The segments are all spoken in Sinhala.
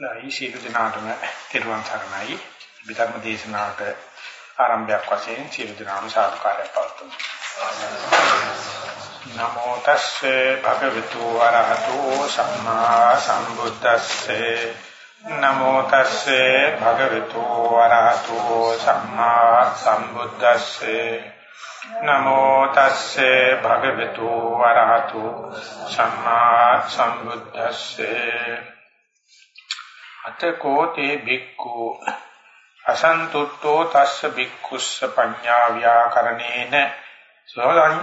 නයි සීල දිනාටම තිරුවන් සරණයි. විධර්ම දේශනාවට ආරම්භයක් වශයෙන් සීල දිනාම සාදුකාරයක් පවතුමු. නමෝ තස්සේ භගවතු වරහතෝ සම්මා සම්බුද්දස්සේ නමෝ තස්සේ භගවතු වරහතෝ සම්මා සම්බුද්දස්සේ නමෝ තස්සේ භගවතු වරහතෝ සම්මා සම්බුද්දස්සේ අතකෝ තේ බික්ඛු අසන්තුට්ඨෝ තස්ස බික්ඛුස්ස පඤ්ඤා ව්‍යාකරණේන සෝලං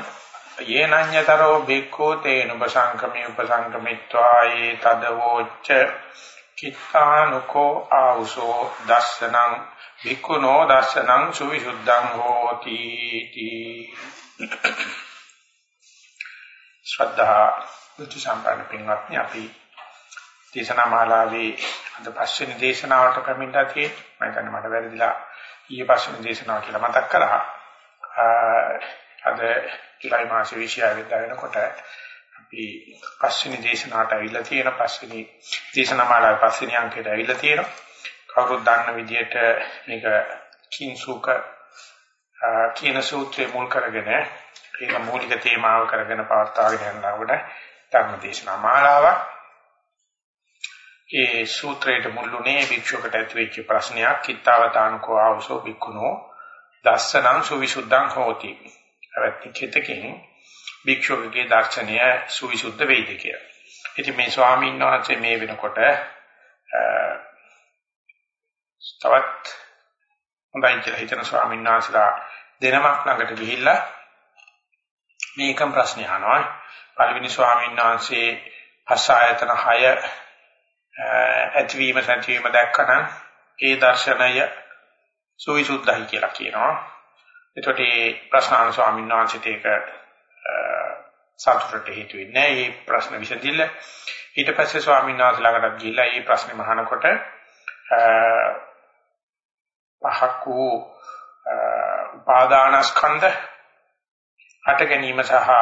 යේනඤ්‍යතරෝ බික්ඛු තේන උපසංකමේ උපසංකමිත්වා ඒ තදවෝච්ච කිත්තානුකෝ ආවුසෝ දස්සනං බික්ඛුනෝ දස්සනං සුවිසුද්ධං හෝති තී. ශ්‍රද්ධා බුද්ධ සම්පන්න පින්වත්නි අපි දේශනා මාලාවේ අද පස්වෙනි දේශනාවට පැමිණලා තියෙන්නේ. මම හිතන්නේ මට වැරදිලා ඊයේ පස්වෙනි දේශනාව කියලා මතක් කරා. අද ජූලයි මාසයේ 26 වෙනිදා වෙනකොට අපි පස්වෙනි දේශනාවට අවිල්ලා තියෙන පස්වෙනි දේශනා මාලාවේ පස්වෙනි අංකයට අවිල්ලා තියෙනවා. කවුරුත් දන්න විදිහට මේක කිංසුක කියන සූත්‍රයේ මුල් කරගෙන ඒක මූලික තේමාව කරගෙන පවත්වාගෙන යනකොට ධර්ම දේශනා මාලාවක්. ඒ සූත්‍රයට මුල්ුනේ භික්ෂුවකට ඇතිවෙච්ච ප්‍රශ්නයක් කිත්තවතානකෝ ආවසෝ භික්ඛුනෝ දස්සනං සුවිසුද්ධං හෝති. අවත්ති කිතකින් භික්ෂුවගේ දර්ශනය සුවිසුද්ධ වෙයිද කියලා. ඉතින් මේ ස්වාමීන් වහන්සේ මේ වෙනකොට තවත් හොඳයි කියලා හිතන ස්වාමීන් වහන්සේලා දෙනමක් ළඟට ගිහිල්ලා මේකම ප්‍රශ්න අහනවා. පළවෙනි ස්වාමීන් වහන්සේ පස් ආයතන 6 ඇතිවීම නැතිවීම දැක්කනම් ඒ දර්ශනය සුවිසුද්ධයි කියලා කියනවා. එතකොට මේ ප්‍රශ්නාන ස්වාමීන් වහන්සේට ඒක සතුටට හේතු වෙන්නේ නැහැ. මේ ප්‍රශ්න විසඳිල්ල ඊට පස්සේ ස්වාමීන් වහන්සේ ළඟට ගිහිල්ලා මේ ප්‍රශ්නේ මහනකොට පහක් වූ උපාදානස්කන්ධ හට ගැනීම සහ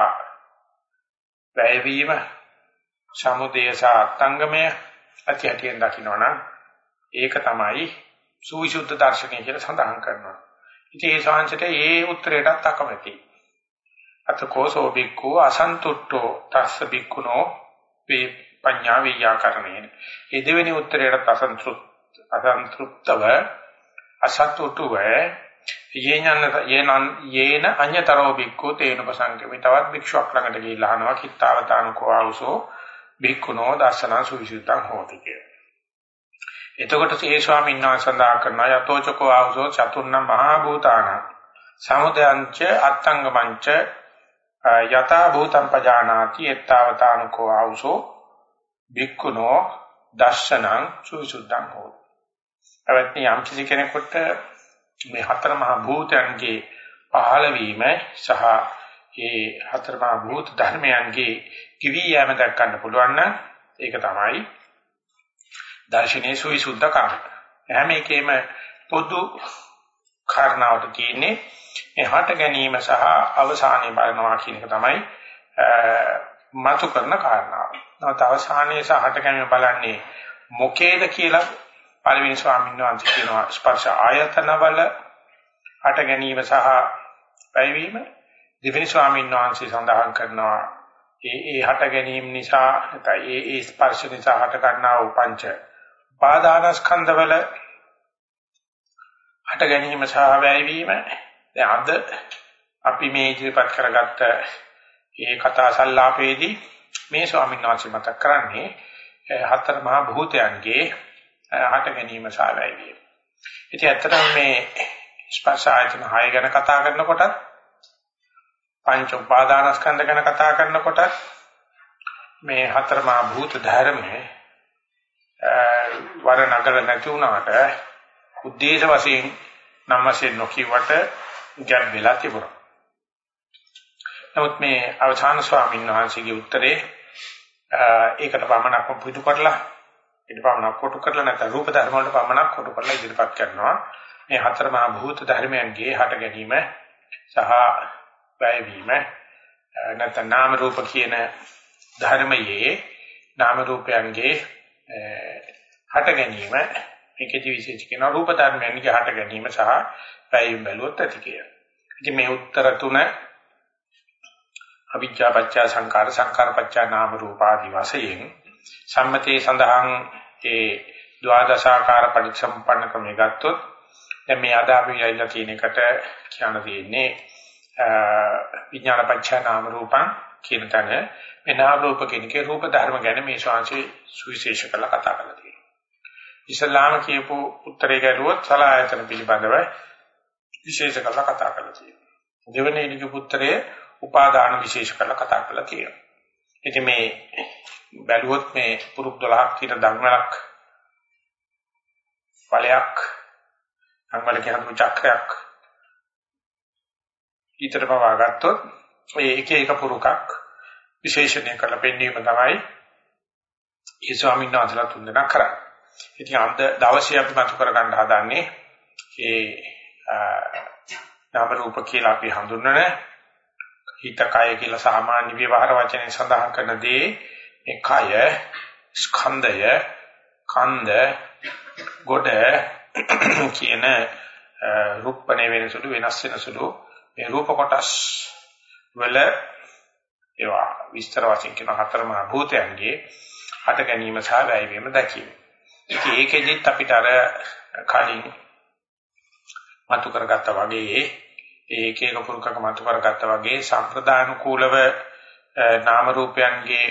වැයවීම සමුදය සහ අත්ංගමය ඇති හැටියෙන් දකින්නවනම් ඒක තමයි සූවිසුද්ධ දර්ශනය කියලා සඳහන් කරනවා. ඉතින් ඒ ශාංශයට ඒ උත්තරයටත් අකමැති. අතකෝසෝ බික්ඛු අසන්තුට්ඨෝ තස්ස බික්ඛුනෝ වේ පඤ්ඤා වියාකරණේන. ඒ දෙවෙනි උත්තරයට අසන්තුත් අසන්තුප්තව අසතුටුව යේනන යේනන් යේන අඤ්‍යතරෝ බික්ඛු තේන ප්‍රසංගමේ තවත් භික්ෂුවක් ළඟට ගිහිල්ලා අහනවා කිත්තාවතානකෝ ආවසෝ බික්කුණෝ දර්ශන සුවිසුද්ධං හෝති කිය. එතකොට ඒ ස්වාමීන් වහන්සේ සඳහන් කරනවා යතෝචකෝ ආහුසෝ චතුර්ණ මහා භූතාන සමුදයංච අත්තංගමංච යතා භූතං පජානාති එත්තාවතානකෝ ආහුසෝ බික්කුණෝ දර්ශනං සුවිසුද්ධං හෝති. අවත්නි යම් කිසි කෙනෙකුට මේ හතර මහා භූතයන්ගේ පහළ වීම සහ ඒ හතර මහා භූත ධර්මයන්ගේ කිවි යෑම දක්වන්න පුළුවන් නම් ඒක තමයි දර්ශනීය සුවිසුද්ධ කාර්ය. හැම එකේම පොදු කාරණාවට තියෙන්නේ මේ හට ගැනීම සහ අවසානයේ බලනවා කියන එක තමයි මතු කරන කාරණාව. නැවත අවසානයේ සහ හට ගැනීම බලන්නේ මොකේද කියලා පළවෙනි ස්වාමීන් වහන්සේ කියනවා ස්පර්ශ ආයතනවල හට ගැනීම සහ පැවීම දෙවෙනි ස්වාමීන් වහන්සේ සඳහන් කරනවා ඒ ඒ හට ගැනීම නිසා නැත්නම් ඒ ඒ ස්පර්ශ නිසා හට ගන්නා වූ පංච උපාදානස්කන්ධවල හට ගැනීම සහ වැයවීම දැන් අද අපි මේ ඉදිරිපත් කරගත්ත ඒ කතා සංලාපයේදී මේ ස්වාමීන් වහන්සේ මතක් කරන්නේ හතර මහා භූතයන්ගේ හට ගැනීම සහ වැයවීම. ඉතින් ඇත්තටම මේ ස්පර්ශ ආයතන 6 ගැන කතා කරනකොටත් පංච උපාදානස්කන්ධ ගැන කතා කරනකොට මේ හතරමා භූත ධර්මයේ වර නගර නැති වුණාට උද්දේශ වශයෙන් නම් වශයෙන් නොකියවට ගැබ් වෙලා තිබුණා. නමුත් මේ අවසාන ස්වාමීන් වහන්සේගේ උත්තරේ ඒකට පමණක් පුදු කරලා ඊට පමණක් කොටු කරලා නැත්නම් රූප ධර්ම වලට පමණක් කොටු කරලා ඉදිරිපත් කරනවා. මේ හතර මහා භූත ධර්මයන්ගේ හට ගැනීම සහ වැයවීම නැත්නම් නාම රූප කියන ධර්මයේ නාම රූපයන්ගේ හට ගැනීම මේකේදී විශේෂ කියන රූප ධර්මයන්ගේ හට ගැනීම සහ පැයුම් බැලුවොත් ඇති කියලා. ඉතින් මේ උත්තර තුන අවිජ්ජා පත්‍ය සංකාර සංකාර පත්‍ය නාම රූප ආදී වශයෙන් සම්මතයේ සඳහන් ඒ ද්වාදශාකාර පරිසම්පන්න ක්‍රමයේ ගත්තොත් දැන් මේ අදාපි යයිලා තියෙන එකට කියන්න තියෙන්නේ විඥාන පත්‍ය නාම රූපං කියන තැන මේ නාම රූප කෙනකේ රූප ධර්ම ගැන මේ ශාංශේ සුවිශේෂ කරලා කතා කරලා තියෙනවා. ඉස්ලාම කියපු උත්තරේ ගැලුවොත් සලායතන පිළිබඳව විශේෂ කරලා කතා කරලා තියෙනවා. දෙවෙනි ඉනික පුත්‍රයේ උපාදාන විශේෂ කරලා කතා කරලා තියෙනවා. ඉතින් මේ බැලුවොත් මේ පුරුක් 12ක් කියන ධර්මයක් ඵලයක් අංගල කියන චක්‍රයක් ඊතර පවා ගත්තොත් ඒ එක එක පුරුකක් විශේෂණය කරලා පෙන්වීම තමයි ඒ ස්වාමීන් වහන්සේලා තුන්දෙනා කරන්නේ. ඉතින් අද දවසේ අපි මතු කර ගන්න හදන්නේ ඒ නාම රූප කියලා අපි හඳුන්වන හිත කය කියලා සාමාන්‍ය විවහාර වචනේ සඳහන් කරන දේ මේ කය ස්කන්ධය කන්ද ගොඩ කියන රූපණේ වෙන සුළු වෙනස් වෙන සුළු මේ රූප කොටස් වල ඒවා විස්තර වශයෙන් කියන හතරම භූතයන්ගේ හට ගැනීම සහ වැය වීම දැකීම. ඉතින් ඒකෙදිත් අපිට අර කලින් මතු කරගත්තා වගේ ඒක එක පුරුකක මතු කරගත්තා වගේ සම්ප්‍රදානුකූලව නාම රූපයන්ගේ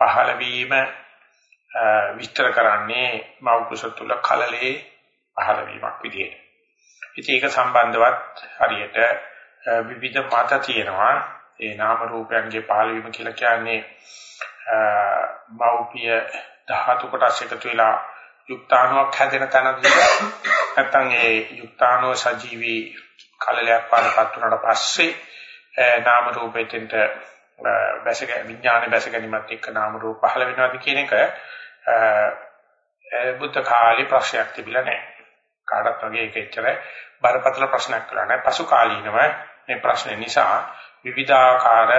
පහළ වීම විස්තර කරන්නේ මෞකස තුල කලලේ පහළ වීමක් විදියට. ඉතින් ඒක සම්බන්ධවත් හරියට විවිධ මත තියෙනවා. ඒ නාම රූපයන්ගේ පහළ වීම කියලා කියන්නේ මෞපිය ධාතු කොටස් එකතු වෙලා යුක්තාණුවක් හැදෙන තැනදී නැත්නම් ඒ යුක්තාණුව සජීවී කලලයක් පාඩපත් වුණාට පස්සේ නාම රූපෙතෙන්ට බැසග විඥානේ බැස ගැනීමත් එක්ක නාම රූප පහළ වෙනවාද කියන එක බුද්ධ කාලේ ප්‍රශ්නයක් තිබිලා නැහැ. කාටත් වගේ ඒක එච්චර බරපතල ප්‍රශ්නයක් කියලා නැහැ. පසු කාලීනව මේ ප්‍රශ්නේ නිසා විවිධාකාර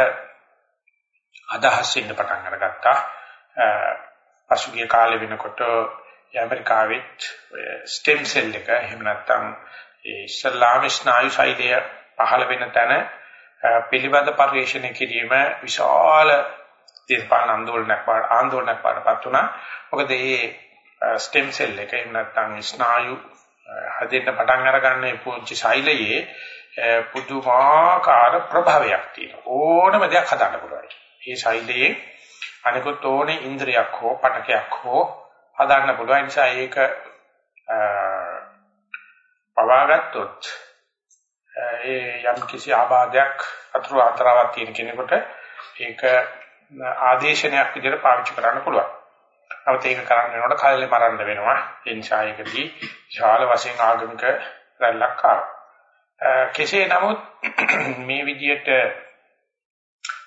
අදහස් ඉන්න පටන් අරගත්තා. පසුගිය කාලේ වෙනකොට ඇමරිකාවෙත් ස්ටෙම් සෙල් එක එහෙම නැත්නම් ඒ ඉස්ලාම ස්නායු ශෛලිය පහළ වෙන තැන පිළිබඳ පරිශ්‍රණය කිරීම විශාල දේශපාලන ආందోලනයක් ආందోලනයක් වඩපත් වුණා. මොකද මේ ස්ටෙම් සෙල් එක එහෙම නැත්නම් ස්නායු හදෙන්න පටන් අරගන්නේ පුංචි ශෛලයේ පුදුමාකාර ප්‍රභාවයක් තියෙනවා. ඕනම දෙයක් හදන්න පුළුවන්. මේ ශෛලයේ අනිකුත් ඕනේ ඉන්ද්‍රියක් හෝ පටකයක් හෝ හදන්න පුළුවන්. නිසා ඒක පවාගත්තොත් ඒ යම් කිසි ආබාධයක් අතුරු අතරාවක් තියෙන කෙනෙකුට ඒක ආදේශනයක් විදිහට පාවිච්චි කරන්න පුළුවන්. නමුත් ඒක කරන්න වෙනකොට කලලේ මරන්න වෙනවා. ඒ නිසා ඒකදී විශාල වශයෙන් ආගමික රැල්ලක් ආවා. කෙසේ නමුත් මේ විදිහට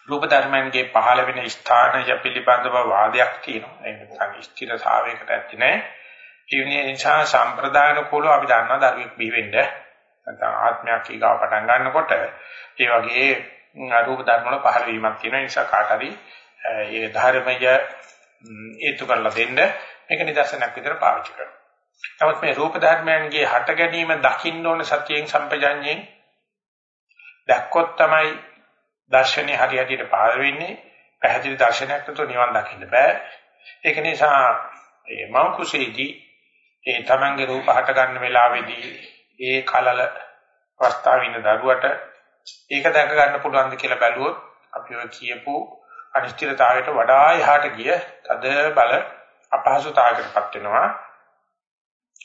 රූප ධර්මයන්ගේ පහළ වෙන ස්ථානය පිළිබඳව වාදයක් තියෙනවා. ඒ නැත්නම් ස්ථිරතාවයකට ඇති නැහැ. ඒ නිසා සම්ප්‍රදායන කුල අපි දන්නවා දරුවෙක් බිහි වෙන්න නැත්නම් ආත්මයක් ඊගාව පටන් ගන්නකොට ඒ වගේ රූප ධර්ම වල පහළ වීමක් තියෙන නිසා කාට හරි ඒ ධර්මය ඒතු කරලා දෙන්න මේක නිදර්ශනයක් විදිහට පාවිච්චි කරනවා. නමුත් මේ රූප ධර්මයන්ගේ හට ගැනීම දකින්න ඕන සතියෙන් සම්පජඤ්ඤයෙන් දැක්කොත් තමයි දර්ශනේ හරියටියට පාර වෙන්නේ. පැහැදිලි දර්ශනයක් නැතුව නිවන් දකින්න බෑ. ඒක නිසා මේ මෞ කුසීදී ඒ තමන්ගේ රූප හට ගන්න වෙලාවේදී ඒ කලල අවස්ථාවින දරුවට ඒක දැක ගන්න පුළුවන්ද කියලා බැලුවොත් අපි ඔය කියපු අනිශ්චිතතාවයට වඩා එහාට ගිය තද බල අපහසුතාවයකටපත් වෙනවා.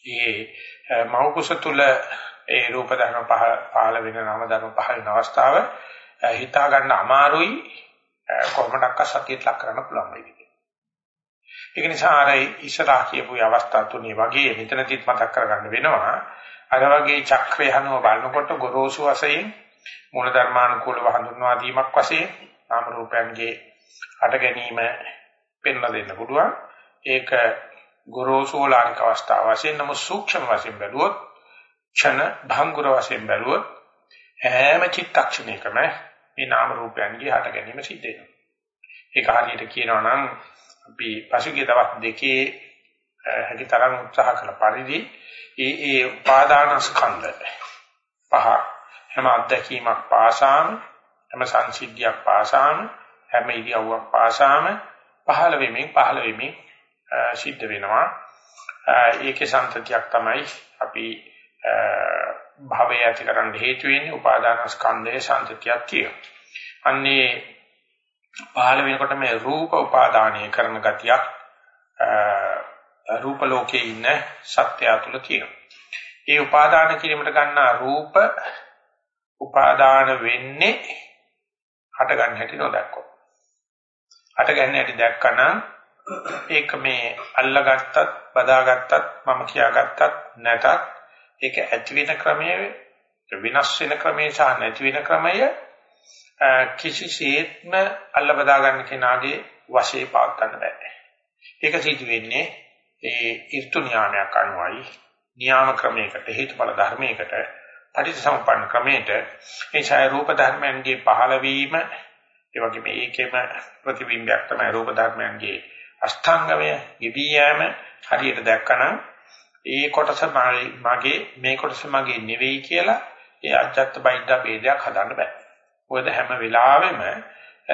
ඒ මෞකුස තුල ඒ රූප ධර්ම පහළ වෙන නාම ධර්ම පහළ වෙන අවස්ථාව හිතා ගන්න අමාරුයි කොහොමඩක්ක සතියට ලක් කරන්න පුළුවන් වෙයි. ඒක නිසා අර ඉස්සරහ කියපු අවස්ථා තුනේ වගේ මෙතනදිත් මතක් කරගන්න වෙනවා. අර වගේ චක්‍රය හනුව බලනකොට ගොරෝසු වශයෙන් මූල ධර්මානුකූලව හඳුන්වා දීමක් වශයෙන් නාම රූපයන්ගේ අට ගැනීම පෙන්ලා දෙන්න පුළුවන්. ඒක ගොරෝසු වලානික අවස්ථාව වශයෙන් නමුත් සූක්ෂම වශයෙන් බැලුවොත් ක්ෂණ භංගුර වශයෙන් බැලුවොත් හැම චිත්තක්ෂණයකම මේ නාම රූපයන්ගේ හට ගැනීම සිද්ධ වෙනවා. ඒක හරියට කියනවා නම් අපි පසුගිය දවස් දෙකේ හැකිතරම් උත්සාහ කළ පරිදි ඒ ඒ උපාදාන ස්කන්ධ පහ හැම අත්දැකීමක් පාසාම හැම සංසිද්ධියක් පාසාම හැම ඉරියව්වක් පාසාම පහළ වෙමින් පහළ වෙමින් සිද්ධ වෙනවා ඒකේ සම්තතියක් තමයි අපි භවය ඇති කරන්න හේතු වෙන්නේ උපාදාන ස්කන්ධයේ සම්තතියක් කියනවා. අන්නේ පහළ වෙනකොට මේ රූප උපාදානීය කරන ගතියක් රූප ලෝකයේ ඉන්න සත්‍යය තුළ තියෙනවා. ඒ උපාදාන කිරීමට ගන්නා රූප උපාදාන වෙන්නේ හට ගන්න හැටි නොදැක්කොත්. හට ගන්න හැටි දැක්කනම් ඒක මේ අල්ලගත්තත් බදාගත්තත් මම කියාගත්තත් නැතත් ඒක ඇති වෙන ක්‍රමය විනාශ වෙන ක්‍රමය සහ නැති වෙන ක්‍රමය කිසිසේත්ම අල්ල බදා ගන්න කෙනාගේ වශයේ පාත් ගන්න බෑ. ඒක සිදු වෙන්නේ ඒ ඍතු න්යාමයක් අනුවයි න්යාම ක්‍රමයකට හේතුඵල ධර්මයකට පටිච්චසමුප්පන්න ක්‍රමයට ඒ ඡාය රූප ධර්මයන්ගේ පහළ වීම ඒ වගේම ඒකෙම ප්‍රතිබිම්බයක් තමයි රූප ධර්මයන්ගේ අෂ්ටාංගමය ගෙවි යෑම හරියට දැක්කනම් ඒ කොටස මගේ මේ කොටස මගේ නෙවෙයි කියලා ඒ අජත්ත බයිද්දා ભેදයක් හදන්න බෑ. මොකද හැම වෙලාවෙම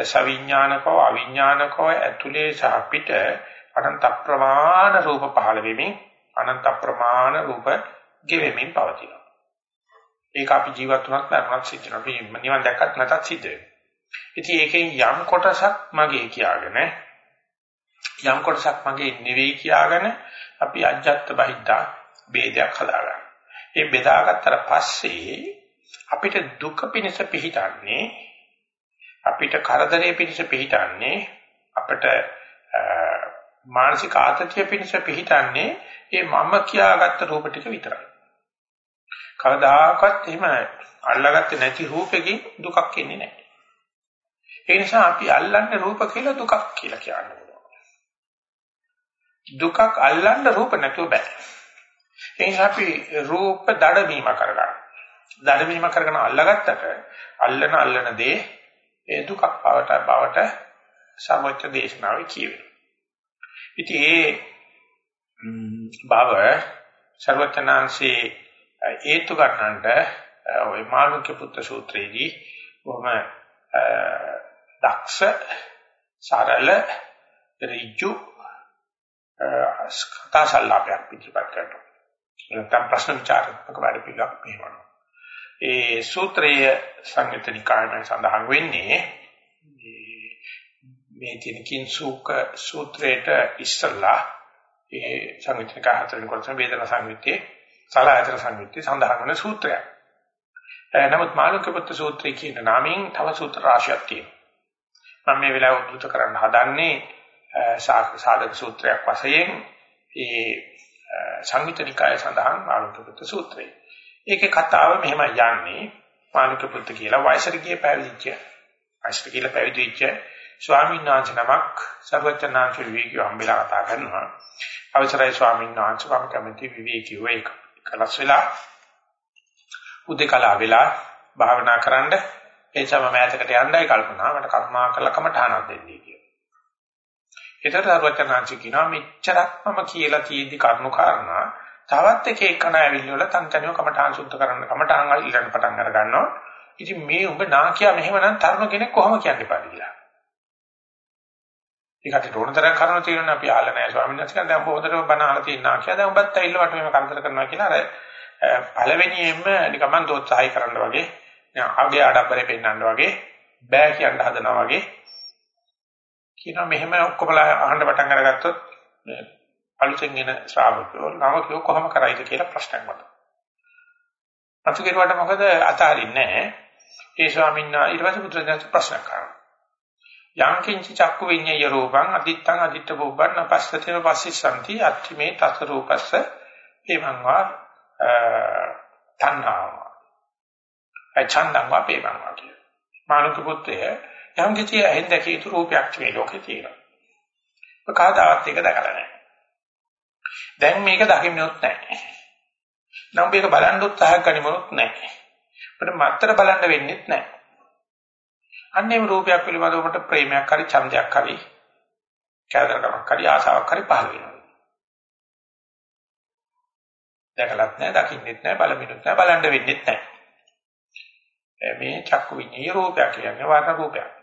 සවිඥානිකව අවිඥානිකව ඇතුලේ සහ පිට අනන්ත ප්‍රමාණ රූප පහළ වෙමින් අනන්ත ප්‍රමාණ රූප ගෙවෙමින් පවතිනවා. ඒක අපි ජීවත් වුණත් නැත්නම් සිද්ධ වෙනවා. අපි නිවන් දැක්කත් නැතත් සිද්ධ වෙනවා. ඉතින් ඒකෙන් යම් කොටසක් මගේ කියාගෙන යම් කොටසක් මගේ නෙවෙයි කියාගෙන අපි අජත්ත බහිද්දා ભેදයක් හදාගන්නවා. ඒ බෙදාගත්තට පස්සේ අපිට දුක පිණිස පිහිටන්නේ අපිට කරදරේ පිණිස පිහිටන්නේ අපිට මානසික ආතතිය පිණිස පිහිටන්නේ ඒ මම කියාගත්ත රූප ටික විතරයි. කවදාකවත් එහෙම අල්ලාගත්තේ නැති රූපෙකින් දුකක් එන්නේ නැහැ. ඒ නිසා අපි අල්ලන්නේ රූප කියලා දුකක් කියලා කියන්නේ. දුකක් අල්ලන්න රූප නැතුව බෑ. ඒ නිසා අපි රූප දඩමීම කරගන්න. දඩමීම කරගෙන අල්ලගත්තට අල්ලන අල්ලන දේ ඒ දුකක් බවට බවට සර්වච්ඡ දේශනාවේ කියවෙනවා. ඉතින් ඒ බව සර්වචනාංශේ හේතු ගන්නට ওই මාළුක්‍ය පුත්‍ර සූත්‍රයේදී බොහොම දක්ෂ සරල ඍජු කතා සල්ලාපයක් පිටපත් කරනවා. නැත්නම් ප්‍රශ්න විචාරාත්මක වැඩ පිළිවෙලක් මෙහෙවනවා. ඒ සූත්‍රයේ සංයුතනිකායම සඳහන් වෙන්නේ මේ තිනකින් සූක සූත්‍රයට ඉස්සලා ඒ සංයුතනිකා හතරෙන් කොටස වේදනා සංයුත්තේ සලආයතන සංයුත්තේ සඳහන් වෙන සූත්‍රයක්. නමුත් මාළුක්‍යපුත්ත සූත්‍රය කියන නාමයෙන් තව සූත්‍ර රාශියක් තියෙනවා. මම මේ වෙලාව උද්දෘත කරන්න හදන්නේ සාධක සූත්‍රයක් වශයෙන් ඒ සංයුතනිකාය සඳහන් මාළුක්‍යපුත්ත සූත්‍රය. ඒකේ කතාව මෙහෙම යන්නේ මාළුක්‍යපුත්ත කියලා වයසට ගිය පැවිදිච්ච වයසට කියලා පැවිදිච්ච ස්වාමීන් වහන්සේ නමක් සර්වචනාංශ විවේකීව හම්බෙලා කතා කරනවා. අවසරයි ස්වාමීන් වහන්සේ වම් කැමති විවේකීව ඒක කලස් වෙලා උදේකලා වෙලා භාවනා කරන්න ඒ සම මෑතකට යන්නයි කල්පනා මට කර්මා කළ කමඨානක් දෙන්නේ කියලා. ඒතර සර්වචනාංශ කියනවා මෙච්චරක් මම කියලා තියෙදි කරුණු කාරණා තවත් එක එකන ඇවිල්ලා තන්තනියව කමඨාන් සුද්ධ කරන්න කමඨාන් වල ඊළඟ පටන් අර ගන්නවා. ඉතින් මේ උඹ නාකියා මෙහෙමනම් තරුණ කෙනෙක් කොහොම කියන්නේ පාඩිලා. ඒකට ඕනතරම් කරුණු තියෙනවා අපි ආල නැහැ ස්වාමීන් වහන්සේ දැන් බොහෝතරම බණ අහලා තියෙනවා කියලා දැන් ඔබත් ඇවිල්ලා වට මෙහෙම කරදර කරනවා කියලා අර පළවෙනියෙන්ම නිකන් මන් දෝත්සහය කරන්න වගේ ආගේ ආඩම්බරේ පෙන්නන්න වගේ බෑ කියන්න හදනවා වගේ කියනවා මෙහෙම ඔක්කොමලා අහන්න පටන් අරගත්තොත් අලුතෙන් එන ශ්‍රාවකයෝ නවකයෝ කොහොම කරයිද කියලා ප්‍රශ්නයක් මතුවෙනවා. අතු කෙරුවට මොකද අතාරින්නේ නැහැ. ඒ ස්වාමීන් වහන්සේ ඊට පස්සේ පුත්‍රයන්ට ප්‍රශ්නයක් අහනවා. යංකින්ච චක්කු විඤ්ඤය රූපං අදිත්තං අදිත්ත බුබ්බන් පස්සතේව පස්සිසanti අත්තිමේ තස රූපස්ස එවං වා තණ්හාව අචන්දං වා පේවං වා කිය. මානුක පුත්‍රය යම් කිසි ඇහෙන් දැකිය යුතු රූපයක් මේ ලෝකේ තියෙනවා. කවදාවත් ඒක දැකලා නැහැ. දැන් මේක දකින්නොත් නැහැ. නම් මේක බලන් උත්සාහ කරනමුත් නැහැ. අපිට මත්තර බලන්න වෙන්නේත් නැහැ. අන්නේම රූපයක් පිළිබඳව ඔබට ප්‍රේමයක් හරි ඡන්දයක් හරි කෑදරකමක් හරි ආසාවක් හරි පහළ වෙනවා. දැකලත් නැහැ, දකින්නෙත් නැහැ, බලමිනුත් නැහැ, බලන්න වෙන්නෙත් නැහැ. මේ චක්කු විඤ්ඤාය රූපයක් කියන්නේ වර්ණ රූපයක්.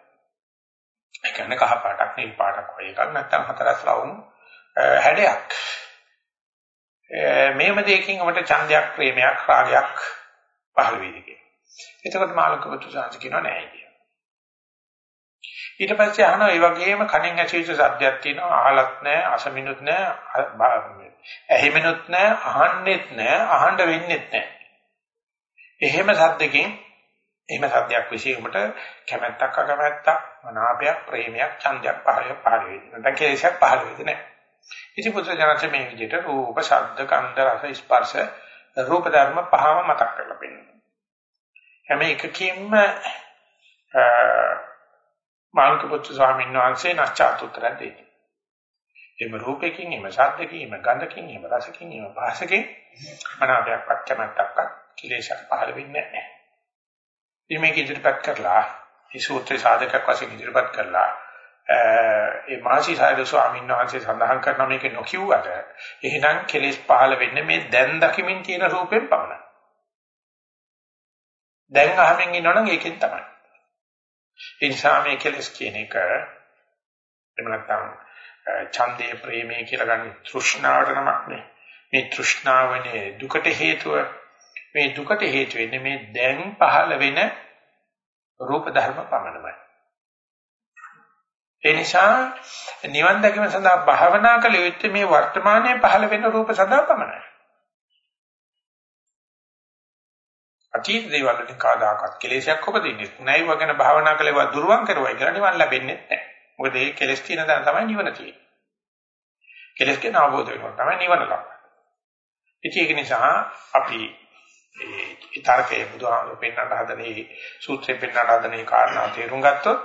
ඒ කියන්නේ කහ පාටක්, නිල් පාටක් වගේ එකක් නැත්නම් හතරස් ලවුන් හැඩයක්. මේම දෙකකින් අපිට ඡන්දයක්, ප්‍රේමයක්, රාගයක් පහළ වෙයි කියලා. එතකොට මාළක පුතු සාංශ කියනවා නෑ කියලා. ඊට පස්සේ අහනවා ඒ වගේම කණෙන් ඇසිවිච්ච සද්දයක් තියෙනවා අහලත් නෑ අසමිනුත් නෑ ඇහිමිනුත් නෑ අහන්නෙත් නෑ අහන්න වෙන්නෙත් නෑ. එහෙම සද්දකින් එහෙම සද්දයක් විශේෂකට කැමැත්තක් අකමැත්තක් මනාපයක් ප්‍රේමයක් ඡන්දයක් පහළ පහළ වෙයි. නැත්නම් කේශයක් පහළ වෙයි නෑ. ඉති පුත්‍ර ජනච මේ විදිහට රූප, ශබ්ද, ගන්ධ, රස, ස්පර්ශ රූප ධර්ම පහම මතක් කරලා පෙන්නනවා. හැම එකකින්ම මාල්ක පුත්තු ස්වාමීන් වහන්සේ නැචාත් උත්තර දෙන්නේ. එම රූපකින්, එම ශබ්දකින්, එම ගන්ධකින්, එම රසකින්, එම භාෂකින් මනාවයක් පච්චමත්තක් කිලේශයක් පහළ වෙන්නේ නැහැ. මේක ඉදිරිපත් කරලා මේ සූත්‍රයේ සාධකයක් වශයෙන් ඉදිරිපත් කරලා ඒ මාසි සායද ස්වාමීන් වහන්සේ සඳහන් කරන මේක නොකියුවට එහෙනම් කෙලෙස් පහළ වෙන්නේ මේ දැන් දකිමින් තියෙන රූපෙන් පමණයි. දැන් අහමින් ඉන්නවනම් ඒකෙන් තමයි. ඒ නිසා මේ කෙලස් කියන එක එහෙම නැත්නම් ඡන්දේ ප්‍රේමේ කියලා ගන්න තෘෂ්ණාවට නමක් නේ. මේ තෘෂ්ණාවනේ දුකට හේතුව මේ දුකට හේතු වෙන්නේ මේ දැන් පහළ වෙන රූප ධර්ම පමණයි. ඒ නිසා නිවන් දැකීම සඳහා භාවනා කළ යුත්තේ මේ වර්තමානයේ පහළ වෙන රූප සඳහා පමණයි. අතීත දේවල් වලින් කාදාකත් කෙලෙසයක් උපදින්නේ නැහැ. ඒව ගැන භාවනා කළේවා දුරුවන් කරුවයි කියලා නිවන් ලැබෙන්නේ නැහැ. මොකද මේ කෙලෙස් තියෙන දා තමයි නිවන තියෙන්නේ. කෙලෙස් කියන අවබෝධ වෙනවා තමයි නිවන ලබන්නේ. ඉතින් ඒක නිසා අපි ඒ ඊතරකේ බුදුහාමුදුරු පෙන්වන්න හදනේ සූත්‍රයෙන් පෙන්වන්න හදනේ කාරණා තේරුම් ගත්තොත්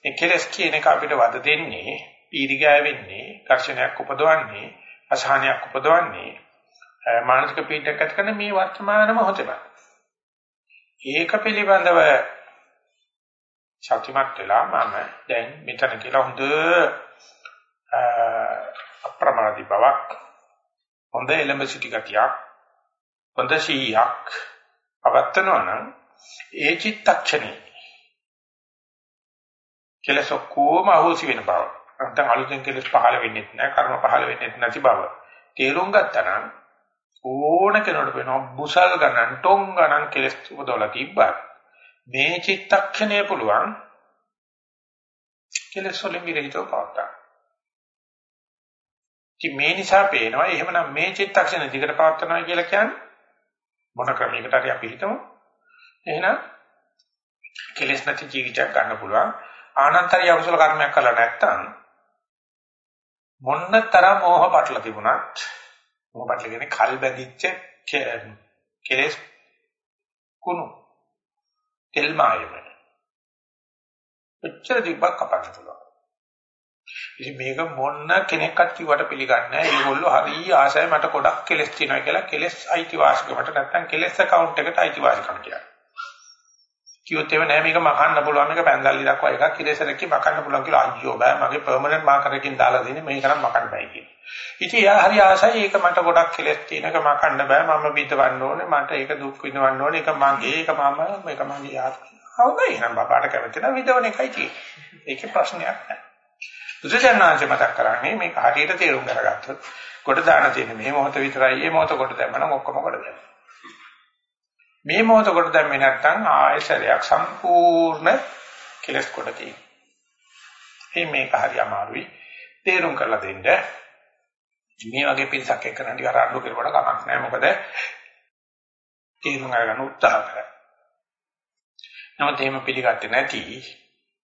මේ කෙලෙස් කියන එක අපිට වද දෙන්නේ පීඩිගය වෙන්නේ ඝර්ෂණයක් උපදවන්නේ අසහනයක් උපදවන්නේ මානසික පීඩනයක් ඇති කරන මේ වර්තමාන මොහොතේම. ඒක පිළිබඳව සත්‍යමත් වෙලා මම දැන් මෙතන කියලා හොඳ අප්‍රමාදී බවක් හොඳ එලඹ සිටි ගතියක් හොඳ සීයක් පවත්නවා නම් ඒ චිත්තක්ෂණේ කෙලස් ඔක්කොම අහෝසි වෙන බව නැත්නම් අලුතෙන් කෙලස් පහළ වෙන්නේ නැහැ කර්ම පහළ වෙන්නේ නැති බව තේරුම් ගත්තා නම් ඕන කෙනෙකුට වෙනවා බුසල් ගණන් ටොං ගණන් කෙලස් උපදවලා තිබ්බා මේ චිත්තක්ෂණය පුළුවන් කෙලස් වලින් විරහිතව පවත්තා. ඉතින් මේ නිසා පේනවා එහෙමනම් මේ චිත්තක්ෂණ දිගට පවත්නවා කියලා කියන්නේ මොන ක්‍රමයකට හරි අපි හිතමු. එහෙනම් කෙලස් නැති ජීවිතයක් ගන්න පුළුවන්. ආනන්තරිය අකුසල කර්මයක් කළා නැත්නම් මොන්න තරම් මෝහ පටල තිබුණත් මෝහ පටල කියන්නේ කල් බැඳිච්ච කෙලස් කුණු තෙල් මායම. එච්චර දිබ්බක් කපන්න පුළුවන්. ඉතින් මේක මොන්න කෙනෙක්වත් කිව්වට පිළිගන්නේ නැහැ. ඒගොල්ලෝ හරි ආසයි මට ගොඩක් කෙලස් තියෙනවා කියලා කෙලස් අයිතිවාසිකමට නැත්තම් කෙලස් account එකට අයිතිවාසිකම් කියලා. කිව්වොත් එහෙම නෑ මේක මකන්න පුළුවන් මේක පැන්දල්ලි දක්වා එකක් ඉරේසරකින් මකන්න පුළුවන් කියලා අයියෝ බෑ මගේ පර්මනන්ට් මාකර් එකකින් දාලා දෙන්නේ මේක නම් මකන්න බෑ කියලා. ඉතින් එයා හරි ආසයි ඒක මට ගොඩක් කෙලස් තියෙන එක මකන්න බෑ මම බිඳවන්න ඕනේ මට ඒක දුක් විඳවන්න ඕනේ ඒක මගේ ඒක මම මේක මගේ ආත්මය. හවුදයි නම් බබාට කැමති නම් විඳවන එකයි තියෙන්නේ. ඒකේ ප්‍රශ්නයක් නෑ. බුදුසසුනාංශ මතක් කරන්නේ මේක හරියට තේරුම් අරගත්තොත් කොට දාන තියෙන මේ මොහොත විතරයි මේ මොහොත කොට දැම්මම ඔක්කොම කොට දැම්මා. මේ මොහොත කොට දැම්මේ නැත්නම් ආයසරයක් සම්පූර්ණ කෙලස් කොට තියෙනවා. මේක හරි අමාරුයි තේරුම් කරලා දෙන්න. මේ වගේ පිරිසක් එක්ක නම් ටික අරන්ඩු කෙරුවට කමක් නැහැ මොකද තේරුම් අරගන්න උත්සාහ කරා. නමුත් එහෙම පිළිගත්තේ නැති